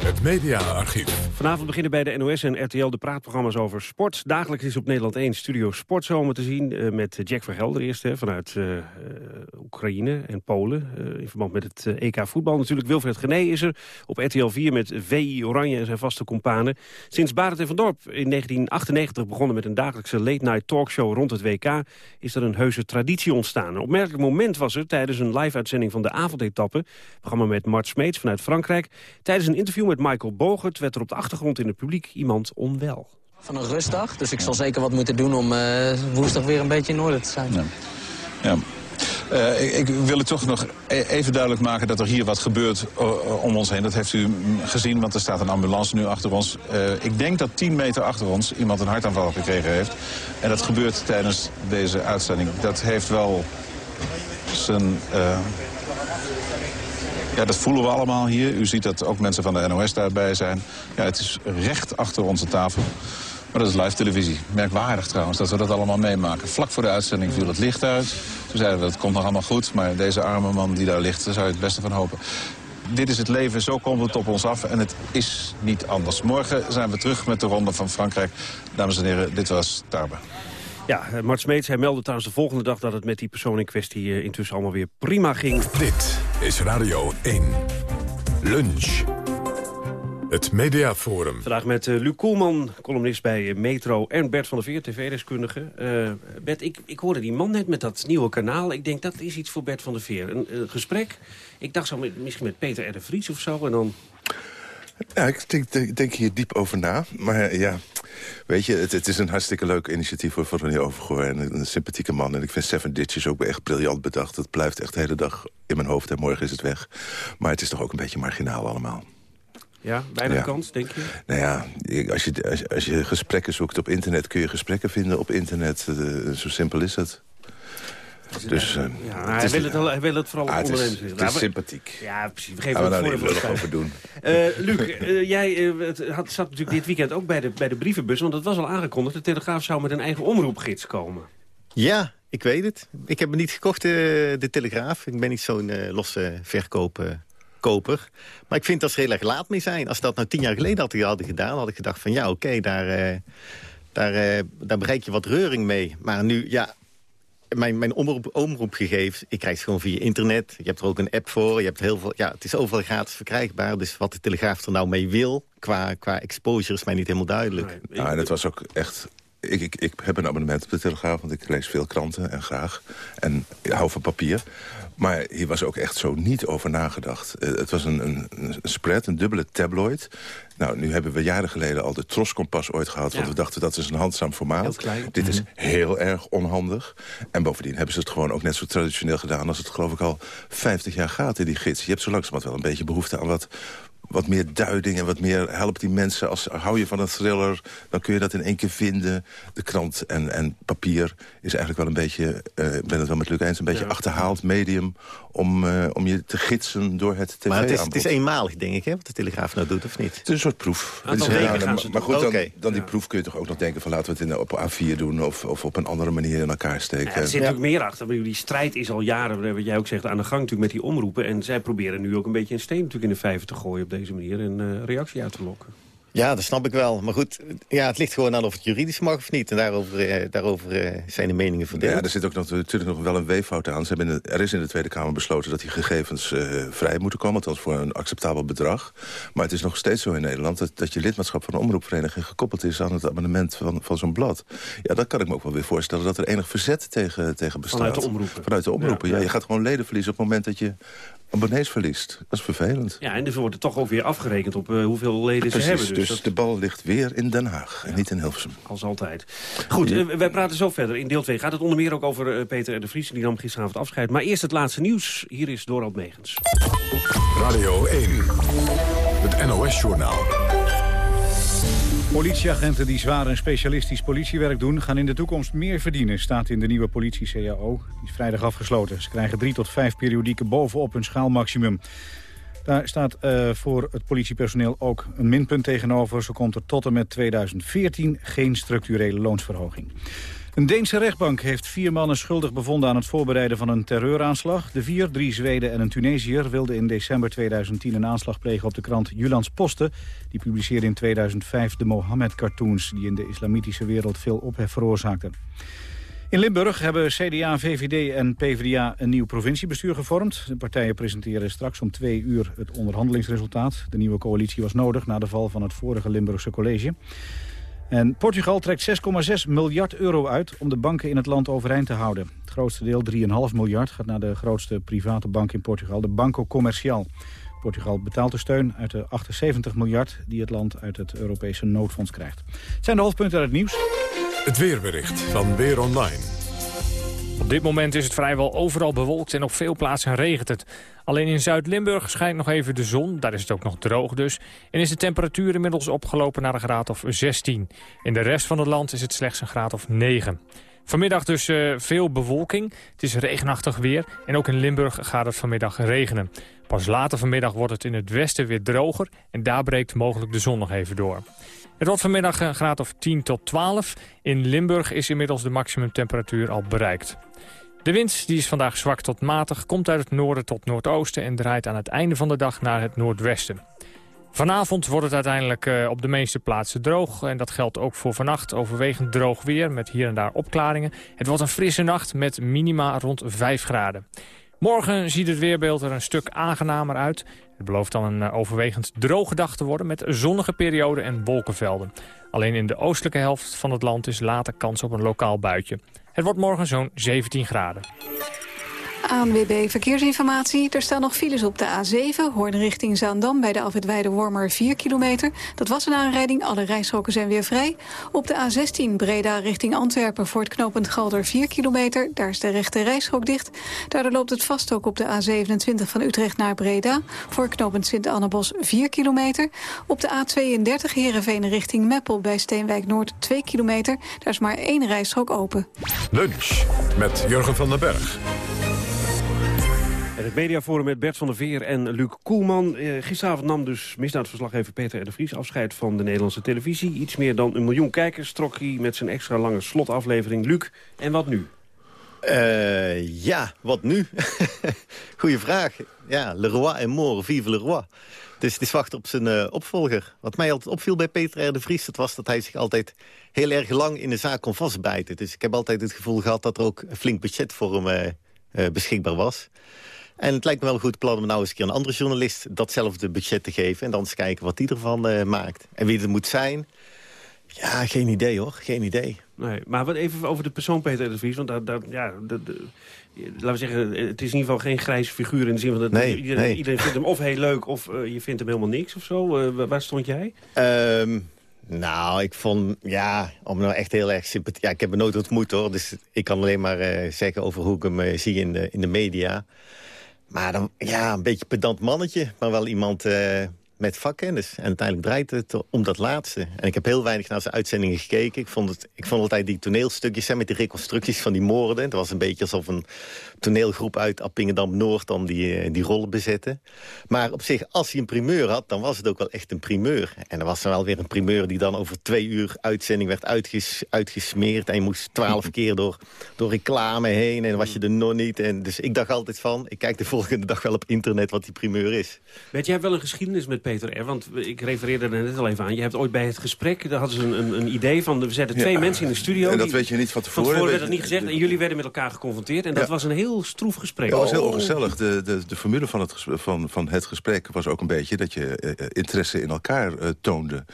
Het mediaarchief. Vanavond beginnen bij de NOS en RTL de praatprogramma's over sport. Dagelijks is op Nederland 1 Studio Sportzomer te zien... Uh, met Jack Vergelder eerst hè, vanuit uh, Oekraïne en Polen... In verband met het EK voetbal. Natuurlijk Wilfred Gené is er op RTL 4 met VI Oranje en zijn vaste companen. Sinds Barend en van Dorp in 1998 begonnen met een dagelijkse late-night talkshow rond het WK... is er een heuse traditie ontstaan. Een opmerkelijk moment was er tijdens een live-uitzending van de avondetappe... programma met Mart Smeets vanuit Frankrijk... tijdens een interview met Michael Bogert werd er op de achtergrond in het publiek iemand onwel. Van een rustdag, dus ik zal zeker wat moeten doen om uh, woensdag weer een beetje in orde te zijn. Ja. ja. Uh, ik, ik, wil het toch nog e- even duidelijk maken dat er hier wat gebeurt uh, om ons heen. Dat heeft u gezien, want er staat een ambulance nu achter ons. Uh, ik denk dat 10 meter achter ons iemand een hartaanval gekregen heeft. En dat gebeurt tijdens deze uitzending. Dat heeft wel zijn... Ja, dat voelen we allemaal hier. U ziet dat ook mensen van de NOS daarbij zijn. Ja, het is recht achter onze tafel. Maar dat is live televisie. Merkwaardig trouwens dat we dat allemaal meemaken. Vlak voor de uitzending viel het licht uit. Toen zeiden we, het komt nog allemaal goed. Maar deze arme man die daar ligt, daar zou je het beste van hopen. Dit is het leven, zo komt het op ons af. En het is niet anders. Morgen zijn we terug met de Ronde van Frankrijk. Dames en heren, dit was Tarbe. Ja, Mart Smeets, hij meldde trouwens de volgende dag... dat het met die persoon in kwestie uh, intussen allemaal weer prima ging. Dit is Radio 1. Lunch. Het Mediaforum. Vandaag met uh, Luc Koelman, columnist bij uh, Metro... en Bert van der Veer, tv-deskundige. Uh, Bert, ik, ik hoorde die man net met dat nieuwe kanaal. Ik denk, dat is iets voor Bert van der Veer. Een, een gesprek, ik dacht zo met, misschien met Peter R. de Vries of zo... en dan ja, ik denk, denk, denk, hier diep over na. Maar ja, weet je, het, het is een hartstikke leuk initiatief voor Ronnie Overgoor. En een, een, sympathieke man. En ik vind Seven Ditches ook echt briljant bedacht. Het blijft echt de hele dag in mijn hoofd en morgen is het weg. Maar het is toch ook een beetje marginaal allemaal. Ja, weinig ja. kans, denk je? Nou ja, als je, als, als, je gesprekken zoekt op internet... kun je gesprekken vinden op internet. Uh, zo simpel is het. Dus, uh, ja, hij, wil het, hij wil het vooral ah, ondernemers. Het is, het is sympathiek. Ja, precies. We geven het voor nou over doen. Uh, Luc, uh, jij het had, zat natuurlijk dit weekend ook bij de, bij de brievenbus... want dat was al aangekondigd. De Telegraaf zou met een eigen omroepgids komen. Ja, ik weet het. Ik heb me niet gekocht, de Telegraaf. Ik ben niet zo'n losse verkoper. Koper. Maar ik vind dat ze heel erg laat mee zijn. Als ze dat nou tien jaar geleden hadden gedaan... had ik gedacht van ja, oké, okay, daar, daar, daar bereik je wat reuring mee. Maar nu, ja, mijn, mijn omroep, omroepgegevens, ik krijg het gewoon via internet. Je hebt er ook een app voor. Je hebt heel veel, ja, het is overal gratis verkrijgbaar. Dus wat de Telegraaf er nou mee wil, qua, qua exposure, is mij niet helemaal duidelijk. Ja, en het was ook echt ik, ik, ik heb een abonnement op de Telegraaf, want ik lees veel kranten en graag. En ik hou van papier. Maar hier was ook echt zo niet over nagedacht. Eh, het was een, een, een, spread, een dubbele tabloid. Nou, nu hebben we jaren geleden al de Troskompas ooit gehad... want we dachten dat is een handzaam formaat. Dit is mhm. heel erg onhandig. En bovendien hebben ze het gewoon ook net zo traditioneel gedaan... als het geloof ik al 50 jaar gaat in die gids. Je hebt zo langzamerhand wel een beetje behoefte aan wat wat meer duiding en wat meer helpt die mensen. Als hou je van een thriller, dan kun je dat in één keer vinden. De krant en, en papier is eigenlijk wel een beetje, uh, ik ben het wel met Luc eens... een beetje achterhaald medium om, uh, om je te gidsen door het tv Maar het is, het is eenmalig, denk ik, hè, wat de Telegraaf nou doet, of niet? Het is een soort proef. Het is maar, maar goed, dan, dan die proef kun je toch ook nog denken... van laten we het in, op A4 doen of, of op een andere manier in elkaar steken. Ja, er zit natuurlijk meer achter. Die strijd is al jaren, wat jij ook zegt, aan de gang natuurlijk met die omroepen. En zij proberen nu ook een beetje een steen natuurlijk in de vijver te gooien op deze manier... en uh, reactie uit te lokken. Ja, dat snap ik wel. Maar goed, ja, het ligt gewoon aan of het juridisch mag of niet. En daarover, eh, daarover eh, zijn de meningen verdeeld. Ja, er zit ook nog, natuurlijk nog wel een weeffout aan. Ze hebben er is in de Tweede Kamer besloten dat die gegevens uh, vrij moeten komen. Althans voor een acceptabel bedrag. Maar het is nog steeds zo in Nederland dat, dat je lidmaatschap van een omroepvereniging gekoppeld is aan het abonnement van, van zo'n blad. Ja, dat kan ik me ook wel weer voorstellen dat er enig verzet tegen, tegen bestaat. Vanuit de omroepen. Vanuit de omroepen, ja. ja. Je gaat gewoon leden verliezen op het moment dat je abonnees verliest. Dat is vervelend. Ja, en er wordt er toch ook weer afgerekend op uh, hoeveel leden Precies, ze hebben. Dus, dus de bal ligt weer in Den Haag en niet in Hilversum. Als altijd. Goed, uh, wij praten zo verder. In deel 2 gaat het onder meer ook over uh, Peter de Vries. Die nam gisteravond afscheid. Maar eerst het laatste nieuws. Hier is Dorald Megens. Radio 1, het NOS-journaal. Politieagenten die zwaar en specialistisch politiewerk doen... gaan in de toekomst meer verdienen, staat in de nieuwe politie-CAO. Die is vrijdag afgesloten. Ze krijgen drie tot vijf periodieken bovenop hun schaalmaximum. Daar staat uh, voor het politiepersoneel ook een minpunt tegenover. Zo komt er tot en met 2014 geen structurele loonsverhoging. Een Deense rechtbank heeft vier mannen schuldig bevonden aan het voorbereiden van een terreuraanslag. De vier, drie Zweden en een Tunesiër, wilden in december 2010 een aanslag plegen op de krant Julans Posten. Die publiceerde in 2005 de Mohammed-cartoons die in de islamitische wereld veel ophef veroorzaakten. In Limburg hebben CDA, VVD en PvdA een nieuw provinciebestuur gevormd. De partijen presenteren straks om twee uur het onderhandelingsresultaat. De nieuwe coalitie was nodig na de val van het vorige Limburgse college. En Portugal trekt 6,6 miljard euro uit om de banken in het land overeind te houden. Het grootste deel, 3,5 miljard, gaat naar de grootste private bank in Portugal, de Banco Comercial. Portugal betaalt de steun uit de 78 miljard die het land uit het Europese noodfonds krijgt. Het zijn de hoofdpunten uit het nieuws. Het weerbericht van Weer Online. Op dit moment is het vrijwel overal bewolkt en op veel plaatsen regent het. Alleen in Zuid-Limburg schijnt nog even de zon, daar is het ook nog droog dus. En is de temperatuur inmiddels opgelopen naar een graad of 16. In de rest van het land is het slechts een graad of 9. Vanmiddag dus uh, veel bewolking. Het is regenachtig weer en ook in Limburg gaat het vanmiddag regenen. Pas later vanmiddag wordt het in het westen weer droger en daar breekt mogelijk de zon nog even door. Het wordt vanmiddag een graad of 10 tot 12. In Limburg is inmiddels de maximumtemperatuur al bereikt. De wind die is vandaag zwak tot matig, komt uit het noorden tot noordoosten... en draait aan het einde van de dag naar het noordwesten. Vanavond wordt het uiteindelijk uh, op de meeste plaatsen droog. En dat geldt ook voor vannacht. Overwegend droog weer met hier en daar opklaringen. Het wordt een frisse nacht met minima rond 5 graden. Morgen ziet het weerbeeld er een stuk aangenamer uit. Het belooft dan een eh, overwegend droge dag te worden met zonnige perioden en wolkenvelden. Alleen in de oostelijke helft van het land is later kans op een lokaal buitje. Het wordt morgen zo'n 17 graden. ANWB Verkeersinformatie. Er staan nog files op de A7, Hoorn richting Zaandam... bij de Alfred Wormer 4 kilometer. Dat was een aanrijding, alle rijstroken zijn weer vrij. Op de A16 Breda richting Antwerpen voor het knooppunt Galder 4 kilometer. Daar is de rechte rijstrook dicht. Daardoor loopt het vast ook op de A27 van Utrecht naar Breda... voor knooppunt Sint-Annebos 4 kilometer. Op de A32 Heerenveen richting Meppel bij Steenwijk Noord 2 kilometer. Daar is maar één rijstrook open. Lunch met Jurgen van den Berg. Het mediaforum met Bert van der Veer en Luc Koelman. Eh, gisteravond nam dus misdaadverslaggever Peter R. de Vries afscheid van de Nederlandse televisie. Iets meer dan een miljoen kijkers trok hij met zijn extra lange slotaflevering. Luc, en wat nu? Uh, ja, wat nu? Goeie vraag. Ja, le roi est mort, vive le roi. Dus het is wachten op zijn uh, opvolger. Wat mij altijd opviel bij Peter R. de Vries... dat was dat hij zich altijd heel erg lang in de zaak kon vastbijten. Dus ik heb altijd het gevoel gehad dat er ook een flink budget voor hem uh, beschikbaar was. En het lijkt me wel een goed plan om nou eens een keer een andere journalist... datzelfde budget te geven en dan eens kijken wat die ervan maakt. En wie het moet zijn... Ja, geen idee hoor, geen idee. Nee, maar wat even over de persoon Peter de Vries. Want daar, daar, ja, de, de, laten we zeggen, het is in ieder geval geen grijze figuur... in de zin van dat nee, iedereen, nee. iedereen vindt hem of heel leuk... of uh, je vindt hem helemaal niks of zo. Uh, waar stond jij? Um, nou, ik vond, ja, om nou echt heel erg sympathie... Ja, ik heb hem nooit ontmoet hoor, dus ik kan alleen maar uh, zeggen... over hoe ik hem zie in de, in de media. Maar dan, ja, een beetje pedant mannetje, maar wel iemand met vakkennis. En uiteindelijk draait het om dat laatste. En ik heb heel weinig naar zijn uitzendingen gekeken. Ik vond, het, ik vond altijd die toneelstukjes hè, met die reconstructies van die moorden. Het was een beetje alsof een toneelgroep uit Appingedam-Noord dan die, die rollen bezetten. Maar op zich, als hij een primeur had, dan was het ook wel echt een primeur. En er was er wel weer een primeur die dan over twee uur uitzending werd uitges, uitgesmeerd. En je moest twaalf keer door, door reclame heen en was je er nog niet. En dus ik dacht altijd van, ik kijk de volgende dag wel op internet wat die primeur is. Weet jij wel een geschiedenis met Peter R? Want ik refereerde er net al even aan. Je hebt ooit bij het gesprek, daar hadden ze een, een, een idee van... we zetten twee Ja. mensen in de studio. En dat die- weet je niet van tevoren. Van tevoren werd het je- niet gezegd. En jullie werden met elkaar geconfronteerd. En dat Ja. was een heel stroef gesprek. Dat was heel Oh. ongezellig. De, de, de formule van het, gesprek, van, van het gesprek was ook een beetje dat je eh, interesse in elkaar eh, toonde.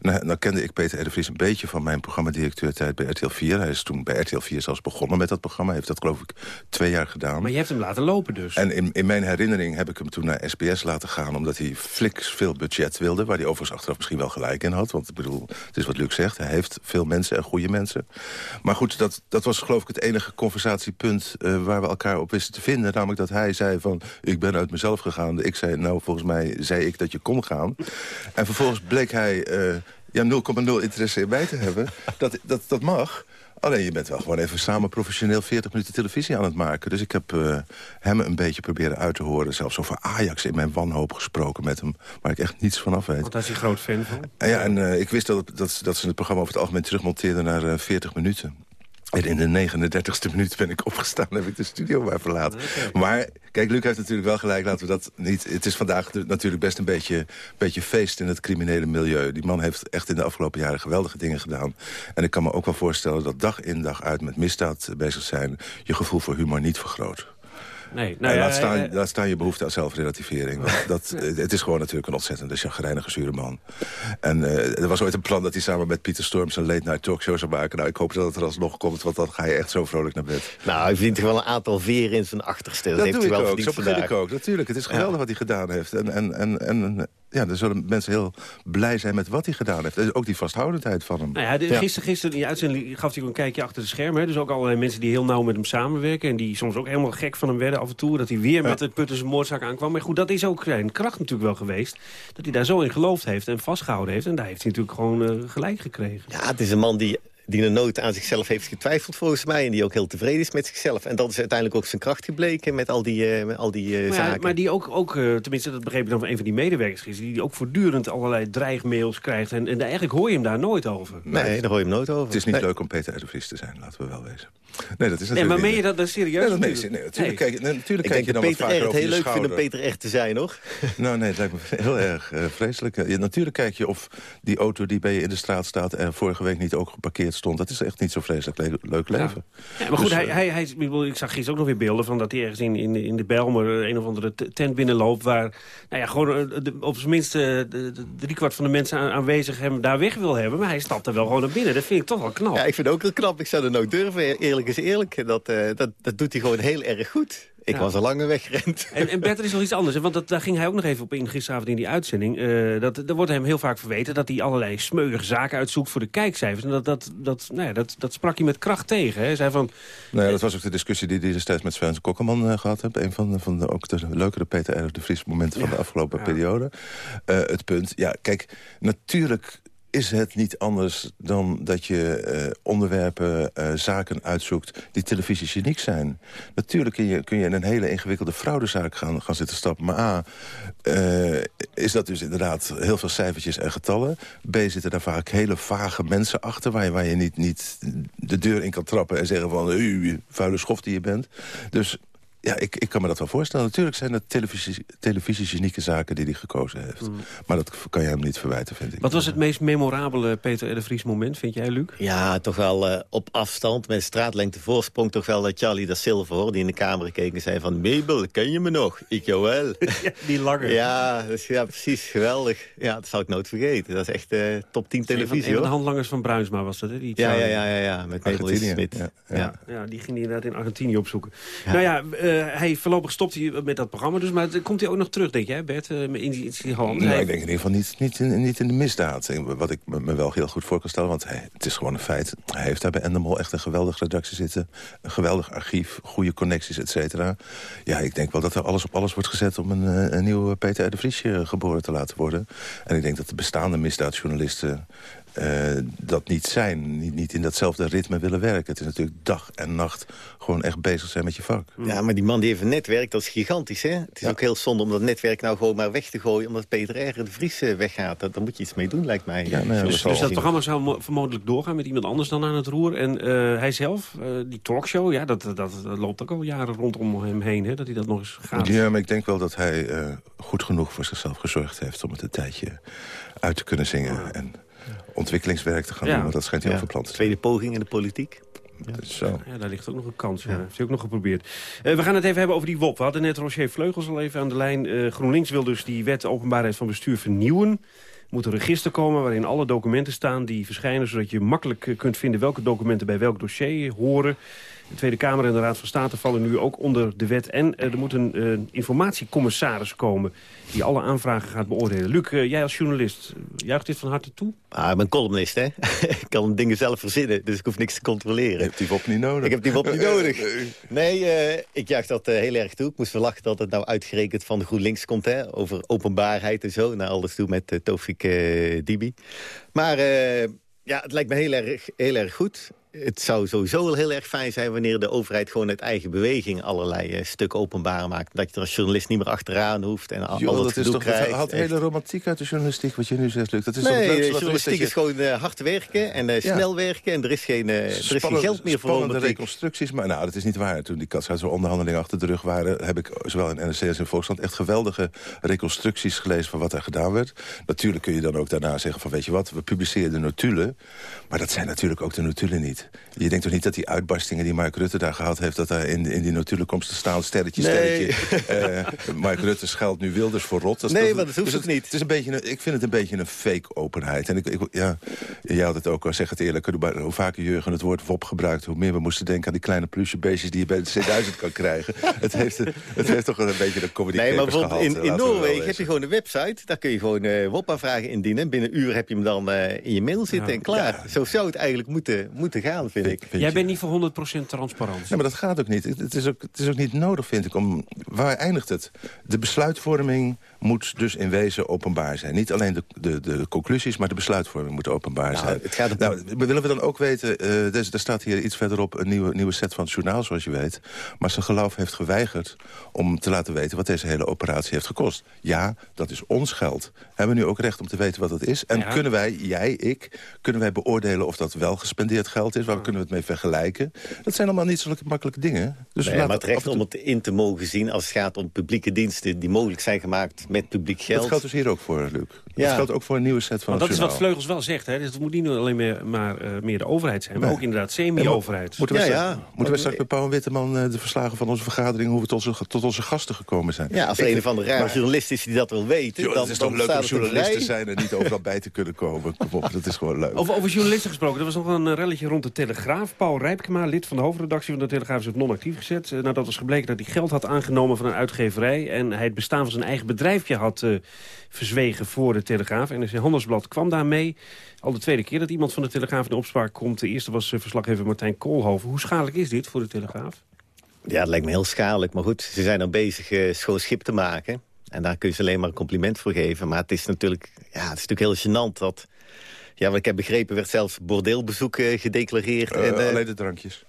Nou, nou kende ik Peter R. de Vries een beetje van mijn programmadirecteurtijd bij RTL 4. Hij is toen bij RTL 4 zelfs begonnen met dat programma. Hij heeft dat geloof ik twee jaar gedaan. Maar je hebt hem laten lopen dus. En in, in mijn herinnering heb ik hem toen naar SBS laten gaan... omdat hij fliks veel budget wilde. Waar hij overigens achteraf misschien wel gelijk in had. Want ik bedoel, het is wat Luc zegt. Hij heeft veel mensen en goede mensen. Maar goed, dat, dat was geloof ik het enige conversatiepunt... eh, waar we elkaar op wisten te vinden. Namelijk dat hij zei van, ik ben uit mezelf gegaan. Ik zei, nou, volgens mij zei ik dat je kon gaan. En vervolgens bleek hij... eh, ja, 0,0 interesse in mij te hebben. Dat, dat, dat mag. Alleen je bent wel gewoon even samen professioneel 40 minuten televisie aan het maken. Dus ik heb eh, hem een beetje proberen uit te horen. Zelfs over Ajax in mijn wanhoop gesproken met hem. Waar ik echt niets van af weet. Want daar is hij groot fan van. En ja, en eh, ik wist dat, dat, dat ze het programma over het algemeen terugmonteerden naar eh, 40 minuten. En in de 39ste minuut ben ik opgestaan en heb ik de studio maar verlaten. Maar, kijk, Luc heeft natuurlijk wel gelijk, laten we dat niet... Het is vandaag natuurlijk best een beetje, beetje feest in het criminele milieu. Die man heeft echt in de afgelopen jaren geweldige dingen gedaan. En ik kan me ook wel voorstellen dat dag in dag uit met misdaad bezig zijn... je gevoel voor humor niet vergroot. Nee, Nou laat, staan, laat staan je behoefte aan zelfrelativering. Want dat, het is gewoon natuurlijk een ontzettende chagrijnige zure man. En eh, er was ooit een plan dat hij samen met Pieter Storms... een late night talkshow zou maken. Nou, ik hoop dat het er alsnog komt, want dan ga je echt zo vrolijk naar bed. Nou, hij verdient toch wel een aantal veren in zijn achterste. Dat, Dat, heeft doe hij ik wel ook, zo begin ik ook. Natuurlijk, het is Ja. geweldig wat hij gedaan heeft. En, en, en, en ja, dan zullen mensen heel blij zijn met wat hij gedaan heeft. En ook die vasthoudendheid van hem. Nou ja, de, Gisteren, gisteren in die uitzending gaf hij ook een kijkje achter de schermen. Hè. Dus ook allerlei mensen die heel nauw met hem samenwerken... en die soms ook helemaal gek van hem werden af en toe... dat hij weer met de Puttense moordzaak aankwam. Maar goed, dat is ook zijn kracht natuurlijk wel geweest... dat hij daar zo in geloofd heeft en vastgehouden heeft. En daar heeft hij natuurlijk gewoon eh, gelijk gekregen. Ja, het is een man die, die er nooit aan zichzelf heeft getwijfeld volgens mij. En die ook heel tevreden is met zichzelf. En dat is uiteindelijk ook zijn kracht gebleken met al die, eh, met al die eh, Maar, ja, zaken. maar die ook, ook eh, tenminste dat begreep ik dan van een van die medewerkers gisteren... die ook voortdurend allerlei dreigmails krijgt. En, en eigenlijk hoor je hem daar nooit over. Nee, daar hoor je hem nooit over. Het is niet Nee. leuk om Peter R. de Vries te zijn, laten we wel wezen. Nee, dat is Nee, natuurlijk maar niet- meen je dat, dat serieus? Nee, dat meen ik natuurlijk? nee, natuurlijk. Nee. Kijk, nee, natuurlijk kijk je dat dan wat Peter vaker over heel je leuk vindt om schouder. Peter R. te zijn, hoor. Nou, nee, het lijkt me heel erg eh, vreselijk. Ja, natuurlijk kijk je of die auto die bij je in de straat staat... en vorige week niet ook geparkeerd stond. Dat is echt niet zo vreselijk le- leuk leven. Ja, maar goed, Dus, hij, eh, hij, hij, ik, bedoel, ik zag gisteren ook nog weer beelden van dat hij ergens in, in, in de Belmer een of andere tent binnenloopt. Waar nou ja, gewoon eh, de, op zijn minst eh, driekwart van de mensen aan- aanwezig hem daar weg wil hebben. Maar hij stapt er wel gewoon naar binnen. Dat vind ik toch wel knap. Ja, ik vind het ook heel knap. Ik zou dat nooit durven, eerlijk is eerlijk. Dat, eh, dat, dat doet hij gewoon heel erg goed. Ik Ja. was al langer weggerend. En, en Bert, er is nog iets anders. hè, Want dat, daar ging hij ook nog even op in gisteravond in die uitzending. Eh, dat, er wordt hem heel vaak verweten dat hij allerlei smeuïge zaken uitzoekt voor de kijkcijfers. En dat, dat, dat, nou ja, dat, dat sprak hij met kracht tegen. Hè. Hij zei van, Nou ja, dat was ook de discussie die hij destijds met Sven Kokkelman eh, gehad heeft. Een van, de- van de, ook de leukere Peter R. de Vries momenten van de afgelopen periode. Eh, het punt, ja, kijk, natuurlijk is het niet anders dan dat je eh, onderwerpen, eh, zaken uitzoekt... die televisiegeniek zijn. Natuurlijk kun je, kun je in een hele ingewikkelde fraudezaak gaan, gaan zitten stappen. Maar A, eh, is dat dus inderdaad heel veel cijfertjes en getallen. B, zitten daar vaak hele vage mensen achter... waar je, waar je niet, niet de deur in kan trappen en zeggen van... u vuile schof die je bent. Dus ja, ik, ik kan me dat wel voorstellen. Natuurlijk zijn het televisie, televisiegenieke zaken die hij gekozen heeft. Mm. Maar dat kan je hem niet verwijten, vind ik. Wat was het meest memorabele Peter de Vries moment, vind jij, Luc? Ja, toch wel eh, op afstand, met straatlengte voorsprong... toch wel dat Charlie da Silva, hoor, die in de kamer keek en zei van... Mabel, ken je me nog? Ik jou wel. ja, die langer. Ja, dus, ja, precies, geweldig. Ja, dat zou ik nooit vergeten. Dat is echt uh, top 10 televisie, Een van hoor. de handlangers van Bruinsma was dat, hè? Die Ja, ja, ja, ja, ja, met Mabel Argentinië, Smit. ja, Ja, ja. Ja, die ging hij inderdaad in Argentinië opzoeken. Nou ja, eh, hij voorlopig stopt hij met dat programma dus. Maar komt hij ook nog terug, denk jij, Bert, eh, in die, in die? Nee, ik denk in ieder geval niet, niet, in, niet in de misdaad. Wat ik me wel heel goed voor kan stellen, want het is gewoon een feit. Hij heeft daar bij Endemol echt een geweldige redactie zitten. Een geweldig archief, goede connecties, et cetera. Ja, ik denk wel dat er alles op alles wordt gezet... om een, eh, nieuwe Peter R. de Vriesje geboren te laten worden. En ik denk dat de bestaande misdaadjournalisten... eh, dat niet zijn, niet, niet in datzelfde ritme willen werken. Het is natuurlijk dag en nacht gewoon echt bezig zijn met je vak. Ja, maar die man die heeft een netwerk, dat is gigantisch, hè? Het is ook heel zonde om dat netwerk nou gewoon maar weg te gooien... omdat Peter R. de Vries eh, weggaat. Dat- Daar moet je iets mee doen, lijkt mij. Ja, nou Zullen dat Dus dat programma zou mo- vermoedelijk doorgaan met iemand anders dan aan het roer. En eh, hij zelf, eh, die talkshow, ja, dat, dat, dat loopt ook al jaren rondom hem heen. Hè, dat hij dat nog eens gaat. Ja, maar ik denk wel dat hij eh, goed genoeg voor zichzelf gezorgd heeft... om het een tijdje uit te kunnen zingen. En ontwikkelingswerk te gaan Ja. doen, want dat schijnt Ja. plan te zijn. Tweede poging in de politiek. Dus Zo. Ja, daar ligt ook nog een kans. Ja. Heeft hij ook nog geprobeerd. Eh, we gaan het even hebben over die WOP. We hadden net Roger Vleugels al even aan de lijn. Eh, GroenLinks wil dus die wet openbaarheid van bestuur vernieuwen. Er moet een register komen waarin alle documenten staan die verschijnen... zodat je makkelijk eh, kunt vinden welke documenten bij welk dossier horen. De Tweede Kamer en de Raad van State vallen nu ook onder de wet. En eh, er moet een eh, informatiecommissaris komen die alle aanvragen gaat beoordelen. Luc, eh, jij als journalist, juicht dit van harte toe? Ah, ik ben columnist, hè? ik kan dingen zelf verzinnen, dus ik hoef niks te controleren. Je hebt die WOP niet nodig. Ik heb die WOP niet nodig. Nee, eh, ik juich dat eh, heel erg toe. Ik moest wel lachen dat het nou uitgerekend van de GroenLinks komt, hè? Over openbaarheid en zo. Nou, alles toe met uh, Tofik Dibi. Maar eh, ja, het lijkt me heel erg, heel erg goed. Het zou sowieso wel heel erg fijn zijn wanneer de overheid gewoon uit eigen beweging allerlei eh, stukken openbaar maakt. Dat je er als journalist niet meer achteraan hoeft en al, dat, dat is toch, krijgt. dat haalt Echt. hele romantiek uit de journalistiek, wat je nu zegt, Luc. Dat is nee, de journalistiek is gewoon eh, hard werken en eh, Ja. snel werken. En er is geen, eh, er is geen geld meer voor romantiek. reconstructies. Maar nou, dat is niet waar. Toen die katshuizenonderhandelingen achter de rug waren... heb ik zowel in NRC als in Volkskrant echt geweldige reconstructies gelezen... van wat er gedaan werd. Natuurlijk kun je dan ook daarna zeggen van... weet je wat, we publiceren de notulen. Maar dat zijn natuurlijk ook de notulen niet. Je denkt toch niet dat die uitbarstingen die Mark Rutte daar gehad heeft... dat daar in, in die te staan, sterretje, Nee. sterretje. Eh, Mark Rutte scheldt nu Wilders voor rot. Dat Nee, toch- maar dat hoeft dus ook het- niet. Het is een beetje een, ik vind het een beetje een fake openheid. En ik, ik, ja, jij had het ook al, zeg het eerlijk. hoe- vaker Jurgen het woord WOP gebruikt... hoe meer we moesten denken aan die kleine pluche beestjes... die je bij de C1000 kan krijgen. het, heeft, het heeft toch een beetje een comedy Nee, maar bijvoorbeeld in, in we wel Noorwegen heb je gewoon een website. Daar kun je gewoon eh WOP-aanvragen indienen. Binnen een uur heb je hem dan eh, in je mail zitten Ja. en klaar. Zo zou het eigenlijk moeten, moeten gaan, vind ik. Jij bent niet voor 100% transparant. Ja, maar dat gaat ook niet. Het, het is ook, het is ook niet nodig, vind ik. Om, waar eindigt het? De besluitvorming moet dus in wezen openbaar zijn. Niet alleen de, de, de conclusies, maar de besluitvorming moet openbaar Nou, zijn. het gaat om- nou, willen we dan ook weten... eh er, er staat hier iets verderop een nieuwe, nieuwe set van het journaal, zoals je weet. Maar zijn geloof heeft geweigerd om te laten weten... wat deze hele operatie heeft gekost. Ja, dat is ons geld. Hebben we nu ook recht om te weten wat het is? En Ja. kunnen wij, jij, ik, kunnen wij beoordelen... of dat wel gespendeerd geld is? Waar kunnen we het mee vergelijken? Dat zijn allemaal niet zulke makkelijke dingen. Dus Nee, maar het recht toe- om het in te mogen zien als het gaat om publieke diensten die mogelijk zijn gemaakt met publiek geld. Dat geldt dus hier ook voor, Luc. Ja. Dat geldt ook voor een nieuwe set van Want dat is wat. Vleugels wel zegt. Hè? Dus het moet niet alleen meer, maar, eh, meer de overheid zijn, maar Nee. ook inderdaad semi-overheid. Moeten we, Ja, straks, ja. moeten we straks met Pauw en Witteman eh, de verslagen van onze vergadering... hoe we tot onze, tot onze gasten gekomen zijn? Ja, als er een of andere rare journalist is die dat wil weten... Joh, dan, het is toch dan leuk om het hem journalist te zijn en niet overal bij te kunnen komen. Kom op, dat is gewoon leuk. Over, over journalisten gesproken, er was nog een eh, relletje rond de Telegraaf. Paul Rijpkema, lid van de hoofdredactie van de Telegraaf, is op non-actief gezet. eh, nadat was gebleken dat hij geld had aangenomen van een uitgeverij... en hij het bestaan van zijn eigen bedrijfje had eh, verzwegen voor de Telegraaf. En zijn handelsblad kwam daarmee. Al de tweede keer dat iemand van de Telegraaf in opspraak komt. De eerste was eh, verslaggever Martijn Koolhoven. Hoe schadelijk is dit voor de Telegraaf? Ja, het lijkt me heel schadelijk. Maar goed, ze zijn dan bezig eh, schoon schip te maken. En daar kun je ze alleen maar een compliment voor geven. Maar het is natuurlijk, ja, het is natuurlijk heel gênant dat Ja, wat ik heb begrepen werd zelfs bordeelbezoek gedeclareerd. Eh, en, eh, alleen de drankjes.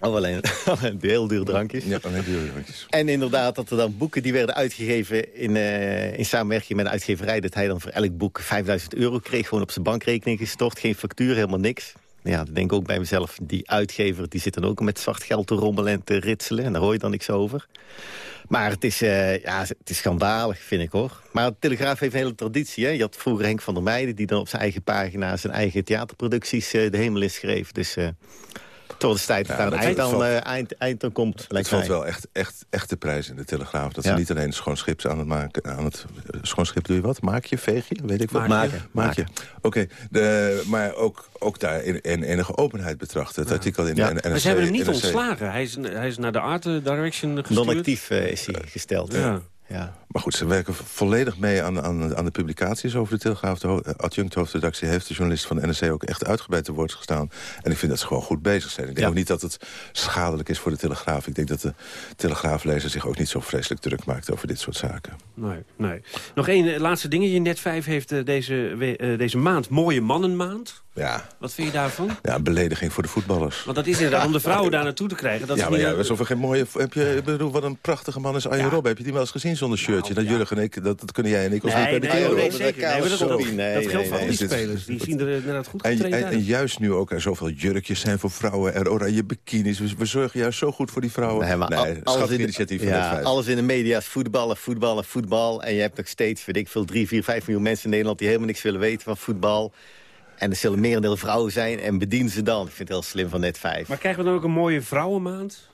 Oh, alleen, alleen heel duur drankjes. Ja, alleen duur drankjes. En inderdaad dat er dan boeken die werden uitgegeven in, eh, in samenwerking met een uitgeverij... dat hij dan voor elk boek 5000 euro kreeg, gewoon op zijn bankrekening gestort. Geen factuur, helemaal niks. Ja, dan denk ik ook bij mezelf, die uitgever die zit dan ook met zwart geld te rommelen en te ritselen. En daar hoor je dan niks over. Maar het is, eh, ja, het is schandalig, vind ik hoor. Maar de Telegraaf heeft een hele traditie. Hè? Je had vroeger Henk van der Meijden... die dan op zijn eigen pagina zijn eigen theaterproducties eh, de hemel is schreef. Dus toch is tijd een eind dan, uh, eind, eind dan komt. Het valt wel echt, echt, echt de prijs in de Telegraaf. Dat ja. ze niet alleen schoon schip aan het maken... Aan het, schoon schip doe je wat? Maak je? Veeg je? Weet ik wat? Maken. Maak je. Oké, maar ook, ook daar in, in enige openheid betrachten. Het ja. artikel in ja. NRC, Maar ze hebben hem niet NRC. ontslagen. Hij is, hij is naar de art direction gestuurd. Non-actief uh, is hij gesteld. Ja. Ja. Maar goed, ze werken volledig mee aan, aan, aan de publicaties over de Telegraaf. De adjunct hoofdredactie heeft de journalist van de NRC ook echt uitgebreid te woord gestaan. En ik vind dat ze gewoon goed bezig zijn. Ik denk Ja. ook niet dat het schadelijk is voor de Telegraaf. Ik denk dat de Telegraaflezer zich ook niet zo vreselijk druk maakt over dit soort zaken. Nee, nee. Nog één eh, laatste dingetje. Net 5 heeft eh, deze, eh, deze maand Mooie Mannenmaand. Ja, Wat vind je daarvan? ja een belediging voor de voetballers. Want dat is inderdaad om de vrouwen daar naartoe te krijgen. Dat ja, is maar niet ja, alsof er geen mooie... Heb je, ik bedoel, wat een prachtige man is Arjen Robben. Heb je die wel eens gezien zonder shirtje? dat Jurgen en ik, dat, dat kunnen jij en ik ons Nee, niet bij de nee, keel nee, zeker. Nee, dat, dat, Nee, dat geldt nee, voor al nee. die spelers. Die zien er inderdaad goed En, getraind en, en uit. juist nu ook er zoveel jurkjes zijn voor vrouwen. Er oranje bikinis. We, we zorgen juist zo goed voor die vrouwen. Nee, maar al- nee, alles, schattig in initiatief de, van ja, alles in de media is voetballen, voetballen, voetbal. En je hebt nog steeds, weet ik veel, drie, vier, vijf miljoen mensen in Nederland... die helemaal niks willen weten van voetbal. En er zullen merendeel vrouwen zijn en bedien ze dan. Ik vind het heel slim van net vijf. Maar krijgen we dan ook een mooie vrouwenmaand?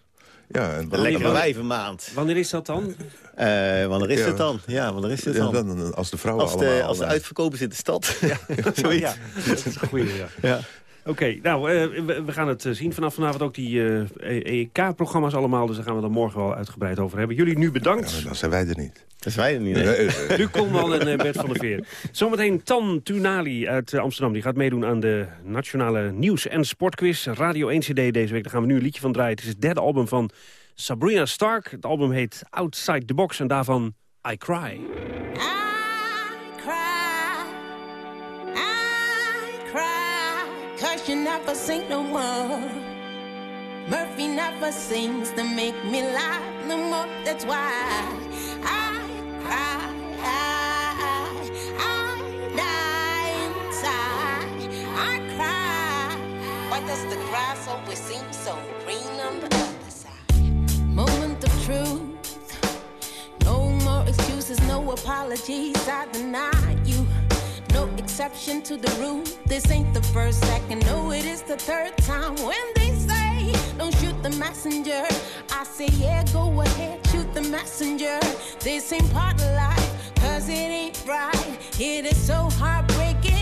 Ja, en Een lekkere wijvenmaand. Wanneer is dat dan? Eh wanneer is Ja. het dan? Ja, wanneer is het Ja, dan? dan, als de vrouwen Als de, allemaal... als de de stad. Ja. Ja, dat is een goeie, ja. Oké, nou, eh, we, we gaan het eh, zien vanaf vanavond ook die eh, EK-programma's allemaal. Dus daar gaan we dan morgen wel uitgebreid over hebben. Jullie nu bedankt. ja, dan zijn wij er niet. Dat is wij er niet. Nee. Luc Koolman en Bert van der Veer. Zometeen Tan Tunali uit Amsterdam. Die gaat meedoen aan de Nationale Nieuws- en Sportquiz. Radio 1 CD deze week. Daar gaan we nu een liedje van draaien. Het is het derde album van Sabrina Stark. Het album heet Outside the Box en daarvan I Cry. Cause you never sing no more. Murphy never sings to make me laugh no more. That's why I cry. I, cry. Why does the grass always seem so green on the other side? Moment of truth. No more excuses, no apologies. I deny exception to the rule. This ain't the first, second, no, it is the third time. When they say, don't shoot the messenger, I say, yeah, go ahead, shoot the messenger. This ain't part of life, cause it ain't right. It is so heartbreaking,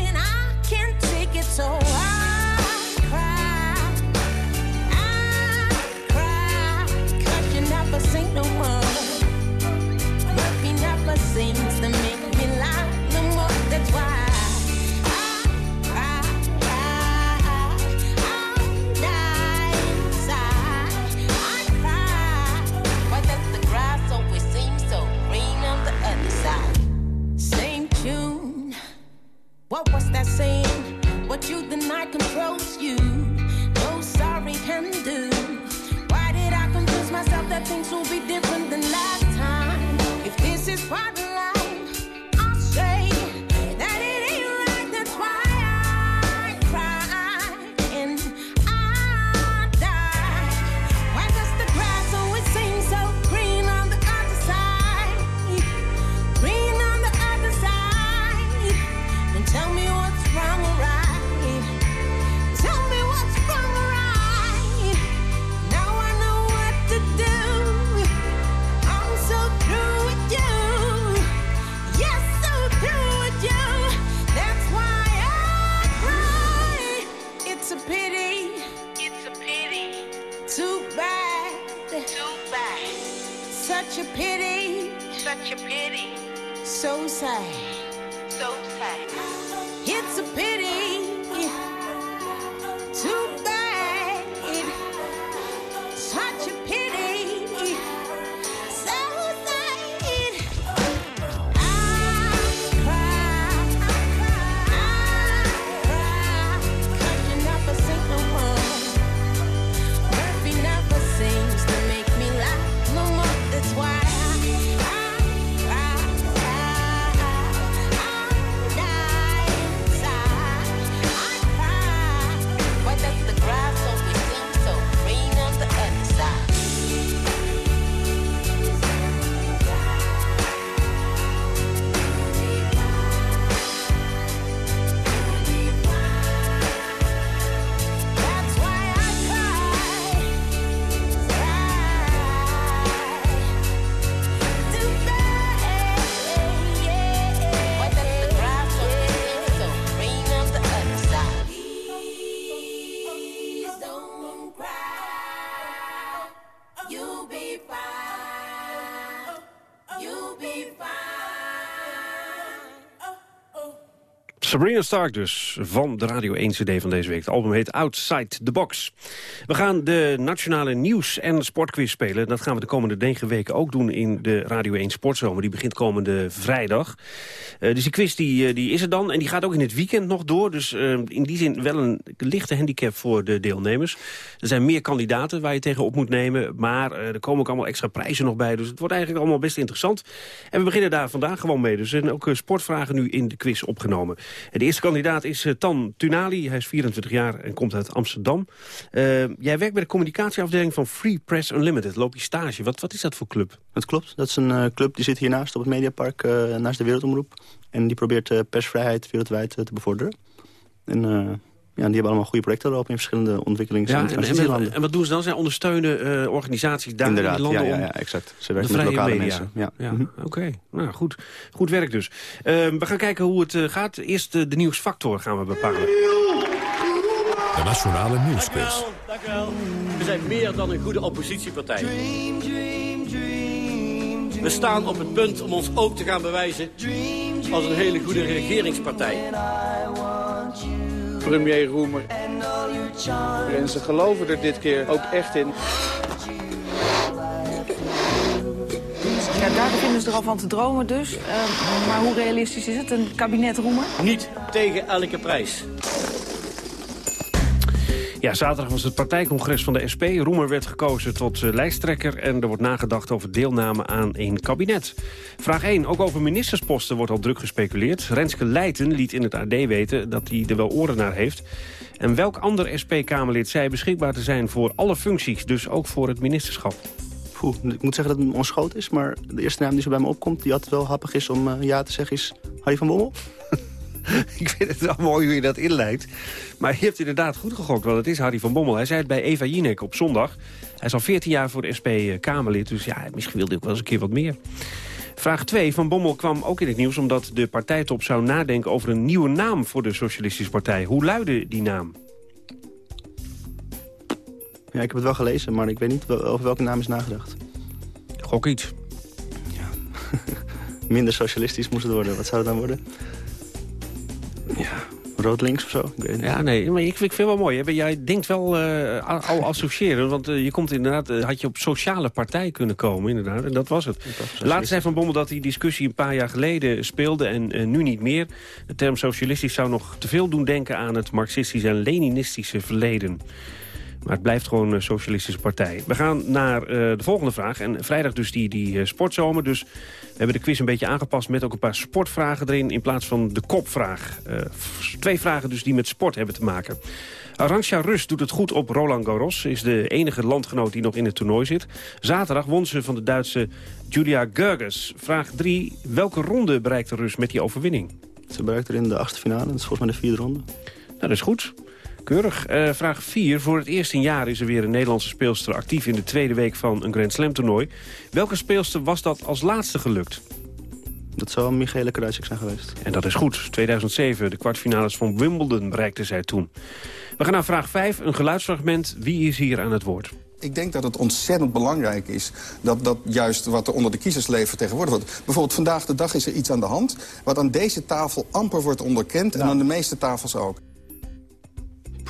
Sabrina Stark dus, van de Radio 1 CD van deze week. Het album heet Outside the Box. We gaan de nationale nieuws- en sportquiz spelen. Dat gaan we de komende negen weken ook doen in de Radio 1 Sportzomer. Die begint komende vrijdag. Eh, dus die quiz die, eh, die is er dan en die gaat ook in het weekend nog door. Dus eh, in die zin wel een lichte handicap voor de deelnemers. Er zijn meer kandidaten waar je tegen op moet nemen. Maar er komen ook allemaal extra prijzen nog bij. Dus het wordt eigenlijk allemaal best interessant. En we beginnen daar vandaag gewoon mee. Dus er zijn ook sportvragen nu in de quiz opgenomen. De eerste kandidaat is eh, Tan Tunali. Hij is 24 jaar en komt uit Amsterdam. Eh, jij werkt bij de communicatieafdeling van Free Press Unlimited. Loop je stage. Wat, wat is dat voor club? Dat klopt. Dat is een eh, club die zit hiernaast op het Mediapark, naast de Wereldomroep. En die probeert persvrijheid wereldwijd te bevorderen. En ja, die hebben allemaal goede projecten lopen in verschillende ontwikkelings- Ja, en en, en, transitielanden. en wat doen ze dan? Zij ondersteunen eh, organisaties daar Inderdaad, in die landen ja, ja, om ja, exact. Ze werken met lokale media. mensen. Ja. Ja, Mhm. oké. Nou, goed. Goed werk dus. Ehm, we gaan kijken hoe het eh, gaat. Eerst eh, de nieuwsfactor gaan we bepalen. De Nationale Nieuwsquiz. Dank u wel. We zijn meer dan een goede oppositiepartij. We staan op het punt om ons ook te gaan bewijzen als een hele goede regeringspartij. Premier Roemer. Mensen geloven er dit keer ook echt in. Ja, daar beginnen ze er al van te dromen dus. Eh, maar hoe realistisch is het, een kabinet Roemer? Niet tegen elke prijs. Ja, zaterdag was het partijcongres van de SP. Roemer werd gekozen tot eh, lijsttrekker... en er wordt nagedacht over deelname aan een kabinet. Vraag 1. Ook over ministersposten wordt al druk gespeculeerd. Renske Leijten liet in het AD weten dat hij er wel oren naar heeft. En welk ander SP-Kamerlid zei beschikbaar te zijn voor alle functies... dus ook voor het ministerschap? Ik moet zeggen dat het onschot is, maar de eerste naam die zo bij me opkomt... die altijd wel happig is om eh, ja te zeggen, is Harry van Bommel. Ik vind het wel mooi hoe je dat inleidt. Maar je hebt inderdaad goed gegokt, want het is Harry van Bommel. Hij zei het bij Eva Jinek op zondag. Hij is al 14 jaar voor de SP eh, Kamerlid, dus ja, misschien wilde ook wel eens een keer wat meer. Vraag 2. Van Bommel kwam ook in het nieuws omdat de partijtop zou nadenken over een nieuwe naam voor de Socialistische Partij. Hoe luidde die naam? Ja, ik heb het wel gelezen, maar ik weet niet wel- over welke naam is nagedacht. Gok iets. Minder socialistisch moest het worden. Wat zou het dan worden? Ja, rood-links of zo? Ik weet het niet. Ja, nee, maar ik, ik vind het wel mooi. hè. Jij denkt wel eh, al- associëren, want eh, je komt inderdaad, eh, had je op sociale partij kunnen komen, inderdaad. En dat was het. Laatst zei Van Bommel dat die discussie een paar jaar geleden speelde en nu niet meer. De term socialistisch zou nog te veel doen denken aan het marxistische en leninistische verleden. Maar het blijft gewoon een socialistische partij. We gaan naar eh, de volgende vraag. En vrijdag dus die, die eh, sportzomer. Dus we hebben de quiz een beetje aangepast met ook een paar sportvragen erin... in plaats van de kopvraag. Eh, twee vragen dus die met sport hebben te maken. Arantxa Rus doet het goed op Roland Garros. Is de enige landgenoot die nog in het toernooi zit. Zaterdag won ze van de Duitse Julia Gerges. Vraag 3. Welke ronde bereikte Rus met die overwinning? Ze bereikt er in de achtste finale. Dat is volgens mij de vierde ronde. Nou, dat is goed. Keurig. Eh, vraag 4. Voor het eerst in jaar is er weer een Nederlandse speelster actief... in de tweede week van een Grand Slam toernooi. Welke speelster was dat als laatste gelukt? Dat zou Michele Kruijsik zijn geweest. En dat is goed. 2007, de kwartfinales van Wimbledon bereikte zij toen. We gaan naar vraag 5, een geluidsfragment. Wie is hier aan het woord? Ik denk dat het ontzettend belangrijk is dat, dat juist wat er onder de kiezers leeft vertegenwoordigd wordt. Bijvoorbeeld vandaag de dag is er iets aan de hand wat aan deze tafel amper wordt onderkend en aan de meeste tafels ook.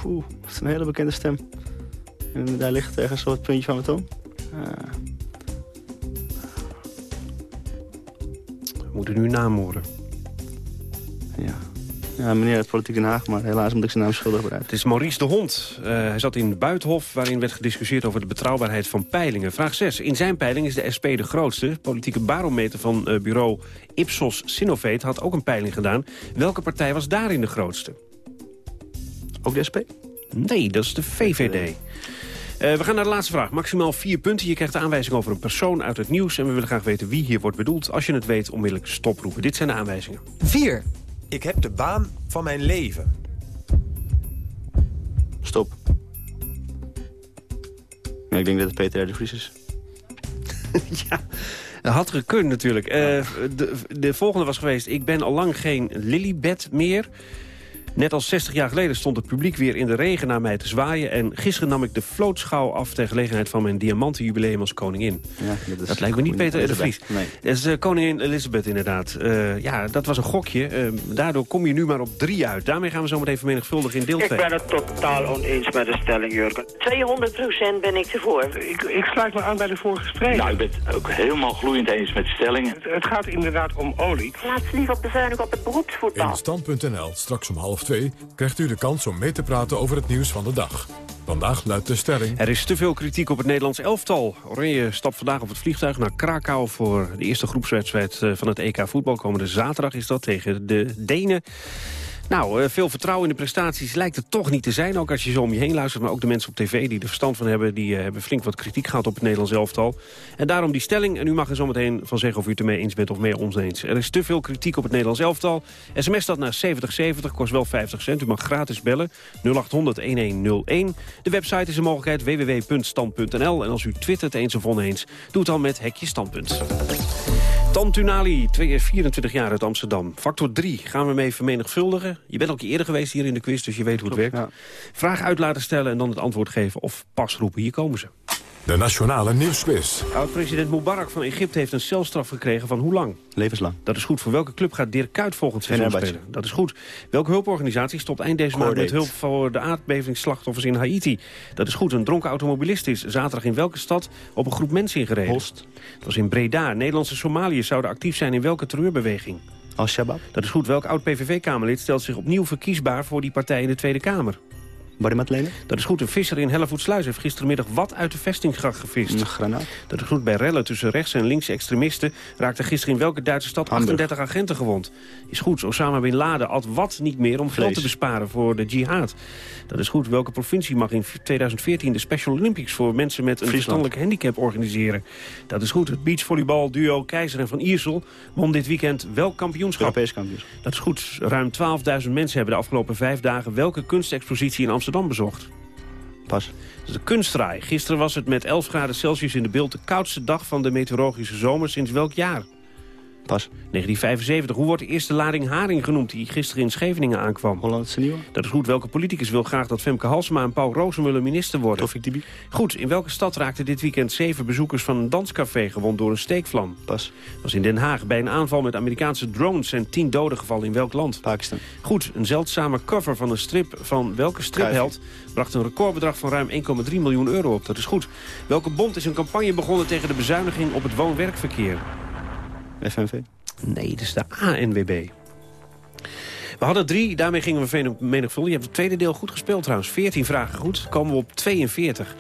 Poeh, dat is een hele bekende stem. En daar ligt ergens zo het puntje van mijn toon. Ah, We moeten nu naam horen. ja. ja, meneer uit Politiek Den Haag, maar helaas moet ik zijn naam schuldig bereiden. Het is Maurice de Hond. Eh, hij zat in Buitenhof, waarin werd gediscussieerd over de betrouwbaarheid van peilingen. Vraag 6. In zijn peiling is de SP de grootste. Politieke barometer van eh, bureau Ipsos Sinovate had ook een peiling gedaan. Welke partij was daarin de grootste? Ook de SP? Nee, dat is de VVD. Eh, we gaan naar de laatste vraag. Maximaal vier punten. Je krijgt de aanwijzing over een persoon uit het nieuws. En we willen graag weten wie hier wordt bedoeld. Als je het weet, onmiddellijk stoproepen. Dit zijn de aanwijzingen. 4. Ik heb de baan van mijn leven. Stop. Ja, ik denk dat het Peter R. de Vries is. Dat had gekund natuurlijk. Eh, de, de volgende was geweest... Ik ben al lang geen Lilybed meer. Net als 60 jaar geleden stond het publiek weer in de regen naar mij te zwaaien... en gisteren nam ik de vlootschouw af ter gelegenheid van mijn diamantenjubileum als koningin. Ja, dat, is Dat lijkt me niet Peter R. de Vries. Nee. Dat is eh, koningin Elizabeth inderdaad. Eh, ja, dat was een gokje. Eh, daardoor kom je nu maar op drie uit. Daarmee gaan we zo meteen vermenigvuldigen in deel Ik 2. ben het totaal oneens met de stelling, Jurgen. 200% ben ik ervoor. Ik, ik sluit me aan bij de vorige spreker. Nou, ik ben het ook helemaal gloeiend eens met de stelling. Het, het gaat inderdaad om olie. Laat ze liever bezuinigen op het beroepsvoetbal. In Stand.nl, straks om half krijgt u de kans om mee te praten over het nieuws van de dag. Vandaag luidt de stelling... Er is te veel kritiek op het Nederlands elftal. Oranje stapt vandaag op het vliegtuig naar Krakau... voor de eerste groepswedstrijd eh, van het EK voetbal. Komende zaterdag is dat tegen de Denen. Nou, eh, veel vertrouwen in de prestaties lijkt het toch niet te zijn. Ook als je zo om je heen luistert. Maar ook de mensen op tv die er verstand van hebben... die eh, hebben flink wat kritiek gehad op het Nederlands elftal. En daarom die stelling. En u mag er zo meteen van zeggen of u het ermee eens bent of mee oneens. Er is te veel kritiek op het Nederlands elftal. SMS dat naar 7070, kost wel 50 cent. U mag gratis bellen. 0800-1101. De website is een mogelijkheid www.stand.nl. En als u twittert eens of oneens, doe het dan met Hekje Standpunt. Tan Tunali, 24 jaar uit Amsterdam. Factor 3 gaan we mee vermenigvuldigen. Je bent ook eerder geweest hier in de quiz, dus je weet hoe het werkt. Vraag uit laten stellen en dan het antwoord geven of pas roepen. Hier komen ze. De Nationale Nieuwsquiz. Oud-president Mubarak van Egypte heeft een celstraf gekregen van hoe lang? Levenslang. Dat is goed. Voor welke club gaat Dirk Kuyt volgend seizoen spelen? Dat is goed. Welke hulporganisatie stopt eind deze maand met hulp voor de aardbevingsslachtoffers in Haiti? Dat is goed. Een dronken automobilist is zaterdag in welke stad op een groep mensen ingereden? Holst. Dat was in Breda. Nederlandse Somaliërs zouden actief zijn in welke terreurbeweging? Al-Shabaab. Dat is goed. Welk oud-PVV-Kamerlid stelt zich opnieuw verkiesbaar voor die partij in de Tweede Kamer? Barry Madeleine. Dat is goed. Een visser in Hellevoetsluis heeft gistermiddag wat uit de vestinggracht gevist. Een granaat. Dat is goed. Bij rellen tussen rechts- en linkse extremisten... raakten gisteren in welke Duitse stad Hamburg. 38 agenten gewond. Is goed. Osama Bin Laden at wat niet meer om geld te besparen voor de jihad. Dat is goed. Welke provincie mag in 2014 de Special Olympics... voor mensen met een Friesland. verstandelijke handicap organiseren? Dat is goed. Het beachvolleybal-duo Keizer en Van Iersel... won dit weekend welk kampioenschap? Europees kampioen. Dat is goed. Ruim 12.000 mensen hebben de afgelopen vijf dagen... welke kunstexpositie in Amsterdam bezocht? Pas. Dat is de kunstraai. Gisteren was het met 11 graden Celsius in de beeld... de koudste dag van de meteorologische zomer sinds welk jaar? Pas. 1975. Hoe wordt de eerste lading haring genoemd... die gisteren in Scheveningen aankwam? Hollandse Nieuwe. Dat is goed. Welke politicus wil graag dat Femke Halsema en Paul Rozemuller minister worden? Tofik Dibi. Goed. In welke stad raakten dit weekend zeven bezoekers van een danscafé gewond door een steekvlam? Pas. Dat was in Den Haag. Bij een aanval met Amerikaanse drones zijn tien doden gevallen in welk land? Pakistan. Goed, een zeldzame cover van een strip van welke stripheld bracht een recordbedrag van ruim 1,3 miljoen euro op. Dat is goed. Welke bond is een campagne begonnen tegen de bezuiniging op het woon-werkverkeer? FNV. Nee, dat is de ANWB. We hadden drie, daarmee gingen we vermenigvuldigen. Je hebt het tweede deel goed gespeeld trouwens. 14 vragen goed, komen we op 42.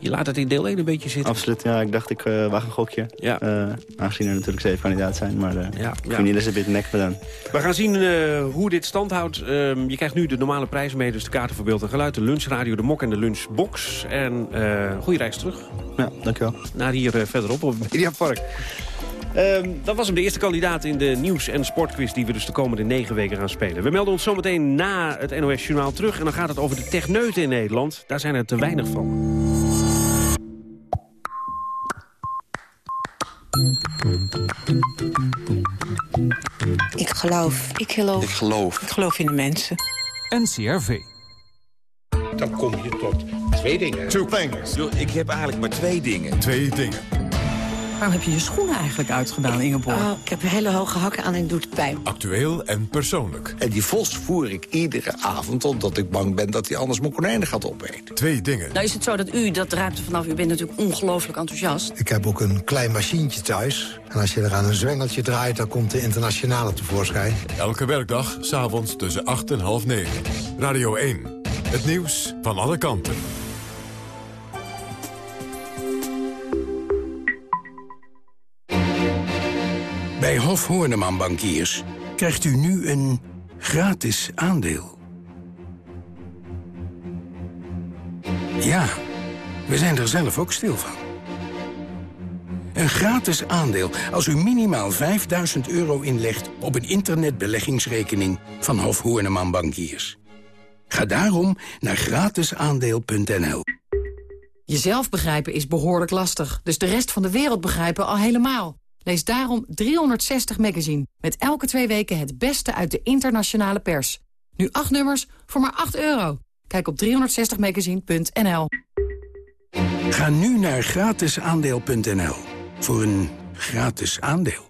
Je laat het in deel 1 een beetje zitten. Absoluut, ja. Ik dacht, ik uh, wacht een gokje. Ja. Uh, aangezien er natuurlijk zeven kandidaten zijn. Maar uh, ja, ik vind Elizabeth nek gedaan. We gaan zien uh, hoe dit stand houdt. Uh, je krijgt nu de normale prijzen mee. Dus de kaarten voor beeld en geluid, de lunchradio, de mok en de lunchbox. En uh, goede reis terug. Ja, dankjewel. Naar hier uh, verderop op het Mediapark. Um, dat was hem de eerste kandidaat in de nieuws- en sportquiz... die we dus de komende negen weken gaan spelen. We melden ons zometeen na het NOS-journaal terug... en dan gaat het over de techneuten in Nederland. Daar zijn er te weinig van. Ik geloof. Ik geloof. Ik geloof. Ik geloof in de mensen. NCRV. Dan kom je tot twee dingen. Two things. Ik heb eigenlijk maar twee dingen. Twee dingen. Waarom heb je je schoenen eigenlijk uitgedaan, Ingeborg? Oh, ik heb hele hoge hakken aan en doet pijn. Actueel en persoonlijk. En die vos voer ik iedere avond omdat ik bang ben dat hij anders mijn konijnen gaat opeten. Twee dingen. Nou is het zo dat u, dat ruimt er vanaf, u bent natuurlijk ongelooflijk enthousiast. Ik heb ook een klein machientje thuis. En als je er aan een zwengeltje draait, dan komt de internationale tevoorschijn. Elke werkdag, s'avonds tussen 8 en half 9. Radio 1. Het nieuws van alle kanten. Bij Hof Horneman Bankiers krijgt u nu een gratis aandeel. Ja, we zijn er zelf ook stil van. Een gratis aandeel als u minimaal 5000 euro inlegt op een internetbeleggingsrekening van Hof Horneman Bankiers. Ga daarom naar gratisaandeel.nl. Jezelf begrijpen is behoorlijk lastig, dus de rest van de wereld begrijpen al helemaal. Lees daarom 360 Magazine, met elke twee weken het beste uit de internationale pers. Nu 8 nummers voor maar 8 euro. Kijk op 360magazine.nl. Ga nu naar gratisaandeel.nl voor een gratis aandeel.